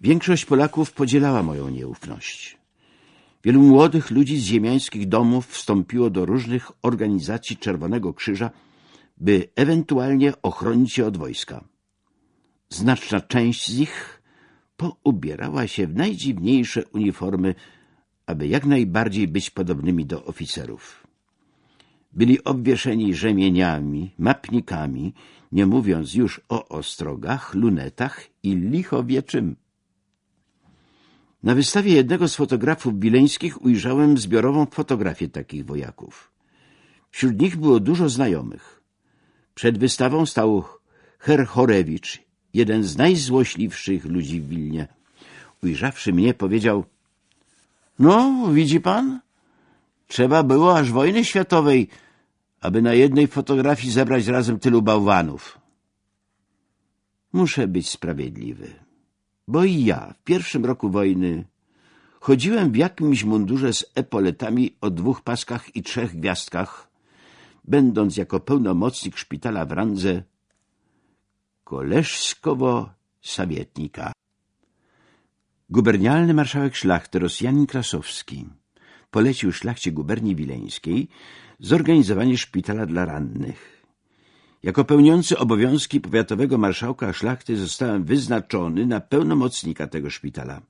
Większość Polaków podzielała moją nieufność. Wielu młodych ludzi z ziemiańskich domów wstąpiło do różnych organizacji Czerwonego Krzyża, by ewentualnie ochronić je od wojska. Znaczna część z nich poubierała się w najdziwniejsze uniformy, aby jak najbardziej być podobnymi do oficerów. Byli obwieszeni rzemieniami, mapnikami, nie mówiąc już o ostrogach, lunetach i lichowieczym. Na wystawie jednego z fotografów bileńskich ujrzałem zbiorową fotografię takich wojaków. Wśród nich było dużo znajomych. Przed wystawą stał Herr Chorewicz, jeden z najzłośliwszych ludzi w Wilnie. Ujrzawszy mnie, powiedział — No, widzi pan? Trzeba było aż wojny światowej, aby na jednej fotografii zebrać razem tylu bałwanów. Muszę być sprawiedliwy, bo i ja w pierwszym roku wojny chodziłem w jakimś mundurze z epoletami o dwóch paskach i trzech gwiazdkach, będąc jako pełnomocnik szpitala w randze koleżskowo-sawietnika. Gubernialny marszałek szlachty Rosjanin Krasowski polecił szlachcie guberni wileńskiej zorganizowanie szpitala dla rannych. Jako pełniący obowiązki powiatowego marszałka szlachty zostałem wyznaczony na pełnomocnika tego szpitala.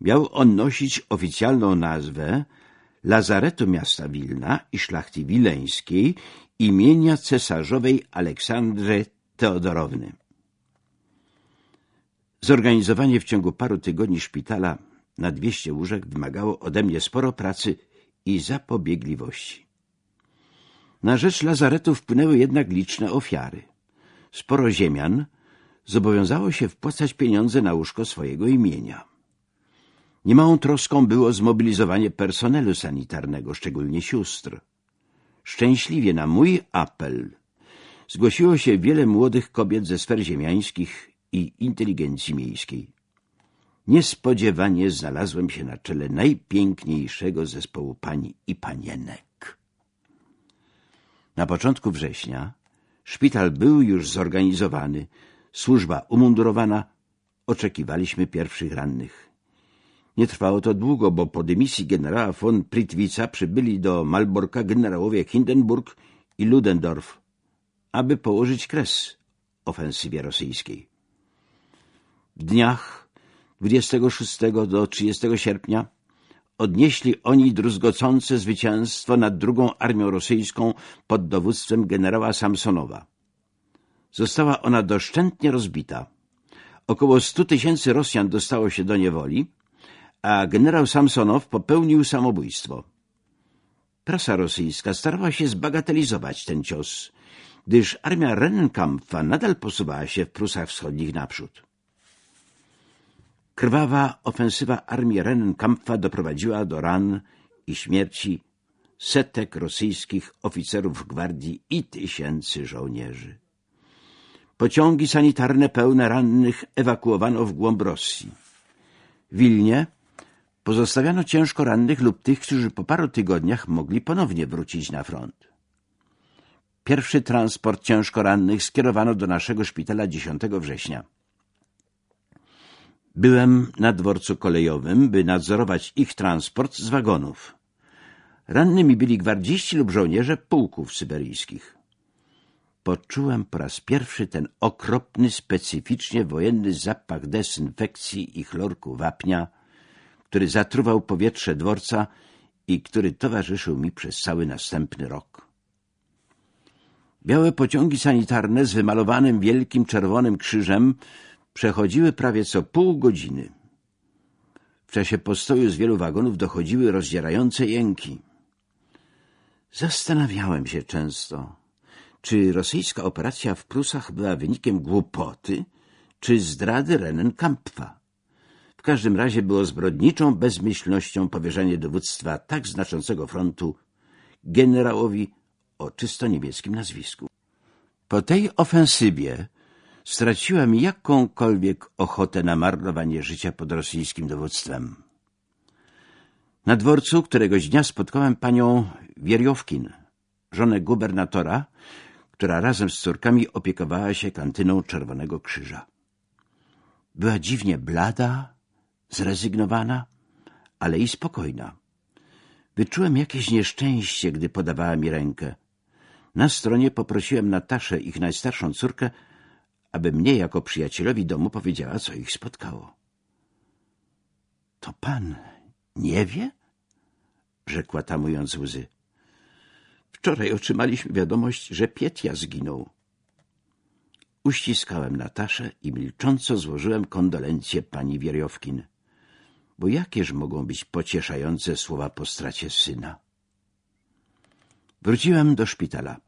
Miał on nosić oficjalną nazwę Lazaretu Miasta Wilna i Szlachty Wileńskiej imienia cesarzowej Aleksandry Teodorowny. Zorganizowanie w ciągu paru tygodni szpitala na dwieście łóżek wymagało ode mnie sporo pracy i zapobiegliwości. Na rzecz lazaretu wpłynęły jednak liczne ofiary. Sporo ziemian zobowiązało się wpłacać pieniądze na łóżko swojego imienia. Niemałą troską było zmobilizowanie personelu sanitarnego, szczególnie sióstr. Szczęśliwie na mój apel zgłosiło się wiele młodych kobiet ze sfer ziemiańskich i inteligencji miejskiej. Niespodziewanie znalazłem się na czele najpiękniejszego zespołu pań i panienek. Na początku września szpital był już zorganizowany, służba umundurowana, oczekiwaliśmy pierwszych rannych. Nie trwało to długo, bo po dymisji generała von Pritwica przybyli do Malborka generałowie Hindenburg i Ludendorff, aby położyć kres ofensywie rosyjskiej. W dniach 26 do 30 sierpnia odnieśli oni druzgocące zwycięstwo nad drugą armią rosyjską pod dowództwem generała Samsonowa. Została ona doszczętnie rozbita. Około stu tysięcy Rosjan dostało się do niewoli, a generał Samsonow popełnił samobójstwo. Prasa rosyjska starała się zbagatelizować ten cios, gdyż armia Rennenkampfa nadal posuwała się w Prusach Wschodnich naprzód. Krwawa ofensywa armii Rennenkampfa doprowadziła do ran i śmierci setek rosyjskich oficerów gwardii i tysięcy żołnierzy. Pociągi sanitarne pełne rannych ewakuowano w głąb Rosji. W Wilnie pozostawiano ciężko rannych lub tych, którzy po paru tygodniach mogli ponownie wrócić na front. Pierwszy transport ciężko rannych skierowano do naszego szpitala 10 września. Byłem na dworcu kolejowym, by nadzorować ich transport z wagonów. Rannymi byli gwardziści lub żołnierze pułków syberyjskich. Poczułem po raz pierwszy ten okropny, specyficznie wojenny zapach dezynfekcji i chlorku wapnia, który zatruwał powietrze dworca i który towarzyszył mi przez cały następny rok. Białe pociągi sanitarne z wymalowanym wielkim czerwonym krzyżem przechodziły prawie co pół godziny. W czasie postoju z wielu wagonów dochodziły rozdzierające jęki. Zastanawiałem się często, czy rosyjska operacja w Prusach była wynikiem głupoty, czy zdrady Rennenkampfa. W każdym razie było zbrodniczą bezmyślnością powierzenie dowództwa tak znaczącego frontu generałowi o czysto niemieckim nazwisku. Po tej ofensywie straciłem jakąkolwiek ochotę na marnowanie życia pod rosyjskim dowództwem. Na dworcu któregoś dnia spotkałem panią Wierjowkin, żonę gubernatora, która razem z córkami opiekowała się kantyną Czerwonego Krzyża. Była dziwnie blada, zrezygnowana, ale i spokojna. Wyczułem jakieś nieszczęście, gdy podawała mi rękę. Na stronie poprosiłem Nataszę, ich najstarszą córkę, aby mnie jako przyjacielowi domu powiedziała, co ich spotkało. — To pan nie wie? — rzekła tamując łzy. — Wczoraj otrzymaliśmy wiadomość, że Pietia zginął. Uściskałem Nataszę i milcząco złożyłem kondolencje pani Wieriowkin. Bo jakież mogą być pocieszające słowa po stracie syna? Wróciłem do szpitala.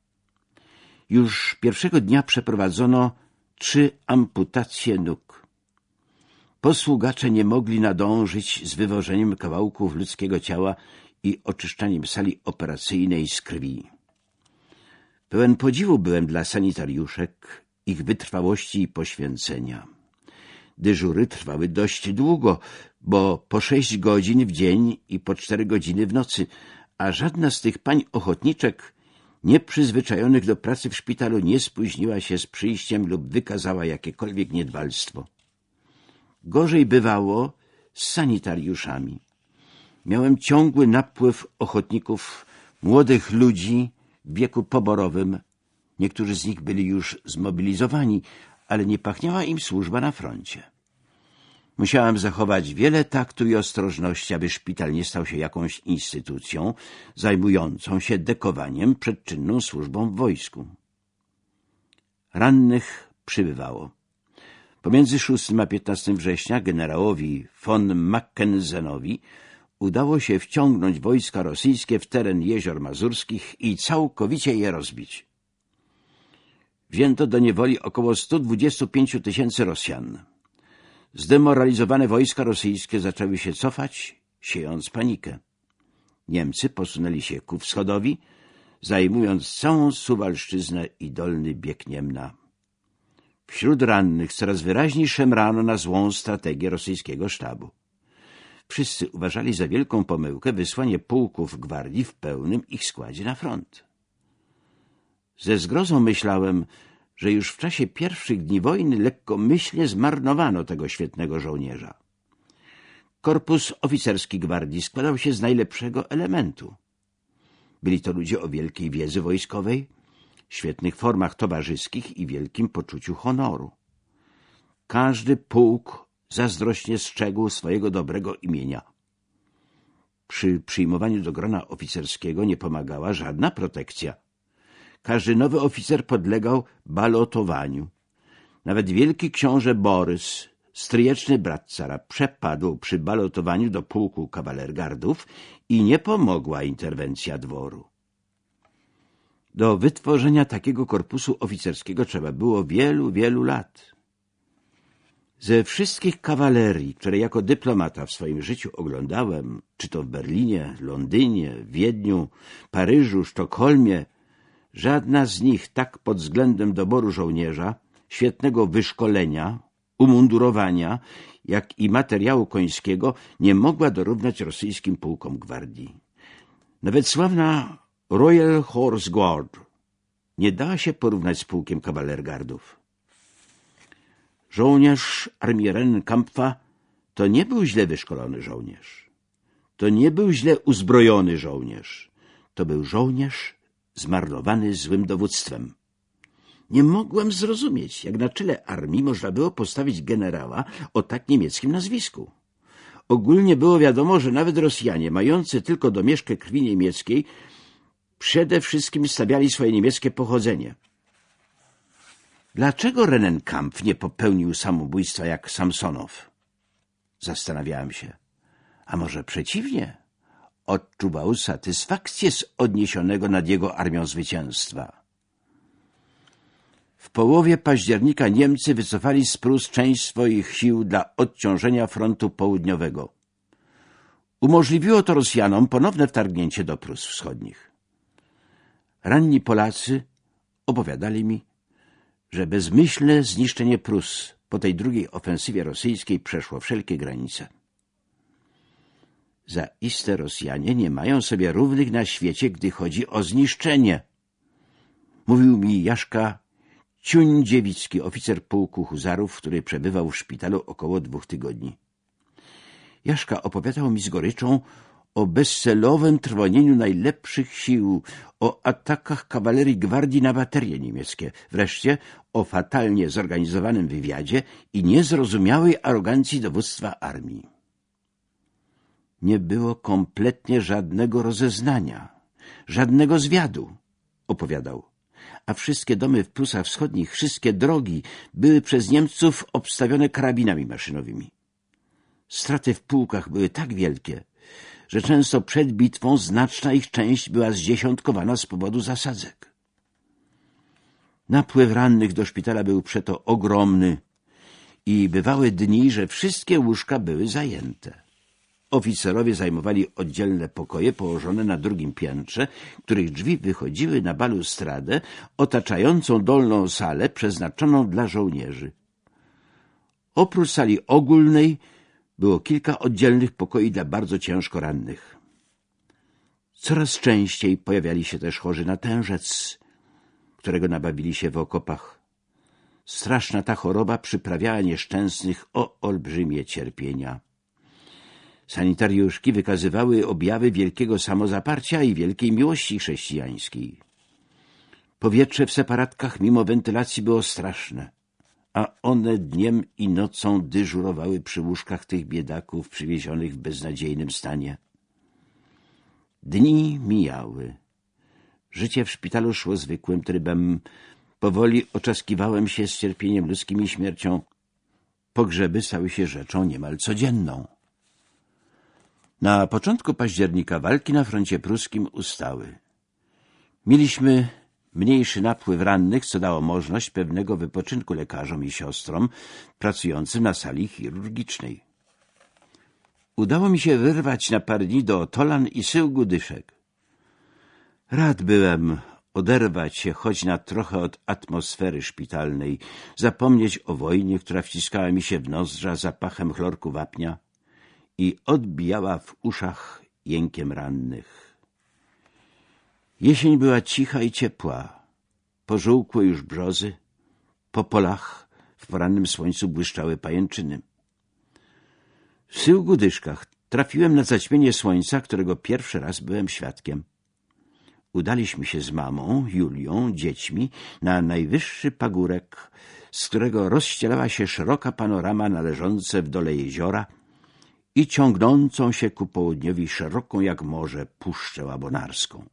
Już pierwszego dnia przeprowadzono trzy amputacje nóg. Posługacze nie mogli nadążyć z wywożeniem kawałków ludzkiego ciała i oczyszczaniem sali operacyjnej z krwi. Pełen podziwu byłem dla sanitariuszek, ich wytrwałości i poświęcenia. Dyżury trwały dość długo, bo po sześć godzin w dzień i po cztery godziny w nocy, a żadna z tych pań ochotniczek nieprzyzwyczajonych do pracy w szpitalu nie spóźniła się z przyjściem lub wykazała jakiekolwiek niedbalstwo. Gorzej bywało z sanitariuszami. Miałem ciągły napływ ochotników, młodych ludzi w wieku poborowym. Niektórzy z nich byli już zmobilizowani, ale nie pachniała im służba na froncie. Musiałem zachować wiele taktu i ostrożności, aby szpital nie stał się jakąś instytucją zajmującą się dekowaniem przed czynną służbą w wojsku. Rannych przybywało. Pomiędzy 6 a 15 września generałowi von Mackenzenowi udało się wciągnąć wojska rosyjskie w teren jezior mazurskich i całkowicie je rozbić. Wzięto do niewoli około 125 tysięcy Rosjan. Zdemoralizowane wojska rosyjskie zaczęły się cofać, siejąc panikę. Niemcy posunęli się ku wschodowi, zajmując całą Suwalszczyznę i dolny bieg Niemna. Wśród rannych coraz wyraźniej szemrano na złą strategię rosyjskiego sztabu. Wszyscy uważali za wielką pomyłkę wysłanie pułków gwardii w pełnym ich składzie na front. Ze zgrozą myślałem, że już w czasie pierwszych dni wojny lekkomyślnie zmarnowano tego świetnego żołnierza. Korpus oficerski gwardii składał się z najlepszego elementu. Byli to ludzie o wielkiej wiedzy wojskowej, świetnych formach towarzyskich i wielkim poczuciu honoru. Każdy pułk zazdrośnie strzegł swojego dobrego imienia. Przy przyjmowaniu do grona oficerskiego nie pomagała żadna protekcja. Każdy nowy oficer podlegał balotowaniu. Nawet wielki książę Borys, stryjeczny brat cara, przepadł przy balotowaniu do pułku kawalergardów i nie pomogła interwencja dworu. Do wytworzenia takiego korpusu oficerskiego trzeba było wielu, wielu lat. Ze wszystkich kawalerii, które jako dyplomata w swoim życiu oglądałem, czy to w Berlinie, Londynie, Wiedniu, Paryżu, Sztokholmie, żadna z nich tak pod względem doboru żołnierza, świetnego wyszkolenia, umundurowania, jak i materiału końskiego nie mogła dorównać rosyjskim pułkom gwardii. Nawet sławna Royal Horse Guard nie dała się porównać z pułkiem kawalergardów. Żołnierz armii Rennkampfa to nie był źle wyszkolony żołnierz. To nie był źle uzbrojony żołnierz. To był żołnierz zmarnowany złym dowództwem. Nie mogłem zrozumieć, jak na czele armii można było postawić generała o tak niemieckim nazwisku. Ogólnie było wiadomo, że nawet Rosjanie, mający tylko domieszkę krwi niemieckiej, przede wszystkim stawiali swoje niemieckie pochodzenie. Dlaczego Rennenkampf nie popełnił samobójstwa jak Samsonow? Zastanawiałem się. A może przeciwnie? Odczuwał satysfakcję z odniesionego nad jego armią zwycięstwa. W połowie października Niemcy wycofali z Prus część swoich sił dla odciążenia frontu południowego. Umożliwiło to Rosjanom ponowne wtargnięcie do Prus wschodnich. Ranni Polacy opowiadali mi, że bezmyślne zniszczenie Prus po tej drugiej ofensywie rosyjskiej przeszło wszelkie granice. Zaiste Rosjanie nie mają sobie równych na świecie, gdy chodzi o zniszczenie. Mówił mi Jaszka Ciuń-Dziewicki, oficer pułku huzarów, który przebywał w szpitalu około dwóch tygodni. Jaszka opowiadał mi z goryczą o bezcelowym trwonieniu najlepszych sił, o atakach kawalerii gwardii na baterie niemieckie, wreszcie o fatalnie zorganizowanym wywiadzie i niezrozumiałej arogancji dowództwa armii. Nie było kompletnie żadnego rozeznania, żadnego zwiadu, opowiadał, a wszystkie domy w Prusach Wschodnich, wszystkie drogi były przez Niemców obstawione karabinami maszynowymi. Straty w pułkach były tak wielkie, że często przed bitwą znaczna ich część była zdziesiątkowana z powodu zasadzek. Napływ rannych do szpitala był przeto ogromny i bywały dni, że wszystkie łóżka były zajęte. Oficerowie zajmowali oddzielne pokoje położone na drugim piętrze, których drzwi wychodziły na balustradę otaczającą dolną salę przeznaczoną dla żołnierzy. Oprócz sali ogólnej było kilka oddzielnych pokoi dla bardzo ciężko rannych. Coraz częściej pojawiali się też chorzy na tężec, którego nabawili się w okopach. Straszna ta choroba przyprawiała nieszczęsnych o olbrzymie cierpienia. Sanitariuszki wykazywały objawy wielkiego samozaparcia i wielkiej miłości chrześcijańskiej. Powietrze w separatkach mimo wentylacji było straszne a one dniem i nocą dyżurowały przy łóżkach tych biedaków przywiezionych w beznadziejnym stanie. Dni mijały. Życie w szpitalu szło zwykłym trybem. Powoli oczaskiwałem się z cierpieniem ludzkim i śmiercią. Pogrzeby stały się rzeczą niemal codzienną. Na początku października walki na froncie pruskim ustały. Mieliśmy mniejszy napływ rannych, co dało możliwość pewnego wypoczynku lekarzom i siostrom pracującym na sali chirurgicznej. Udało mi się wyrwać na parę dni do Tolan i Syłgu dyszek. Rad byłem oderwać się choć na trochę od atmosfery szpitalnej, zapomnieć o wojnie, która wciskała mi się w nozdrza zapachem chlorku wapnia i odbijała w uszach jękiem rannych. Jesień była cicha i ciepła. Pożółkłe już brzozy. Po polach w porannym słońcu błyszczały pajęczyny. W syłgu dyszkach trafiłem na zaćmienie słońca, którego pierwszy raz byłem świadkiem. Udaliśmy się z mamą, Julią, dziećmi na najwyższy pagórek, z którego rozścielała się szeroka panorama należące w dole jeziora i ciągnącą się ku południowi szeroką jak morze puszczę abonarską.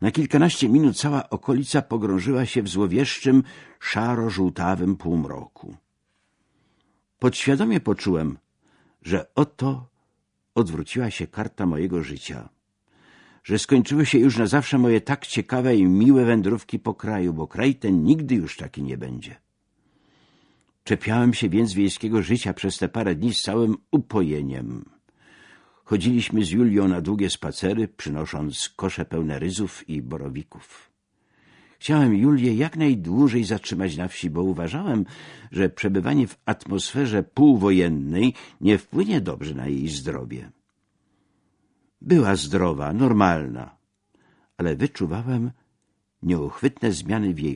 Na kilkanaście minut cała okolica pogrążyła się w złowieszczym, szaro-żółtawym półmroku. Podświadomie poczułem, że oto odwróciła się karta mojego życia, że skończyły się już na zawsze moje tak ciekawe i miłe wędrówki po kraju, bo kraj ten nigdy już taki nie będzie. Czepiałem się więc wiejskiego życia przez te parę dni z całym upojeniem. Chodziliśmy z Julią na długie spacery, przynosząc kosze pełne ryzów i borowików. Chciałem Julię jak najdłużej zatrzymać na wsi, bo uważałem, że przebywanie w atmosferze półwojennej nie wpłynie dobrze na jej zdrowie. Była zdrowa, normalna, ale wyczuwałem nieuchwytne zmiany w jej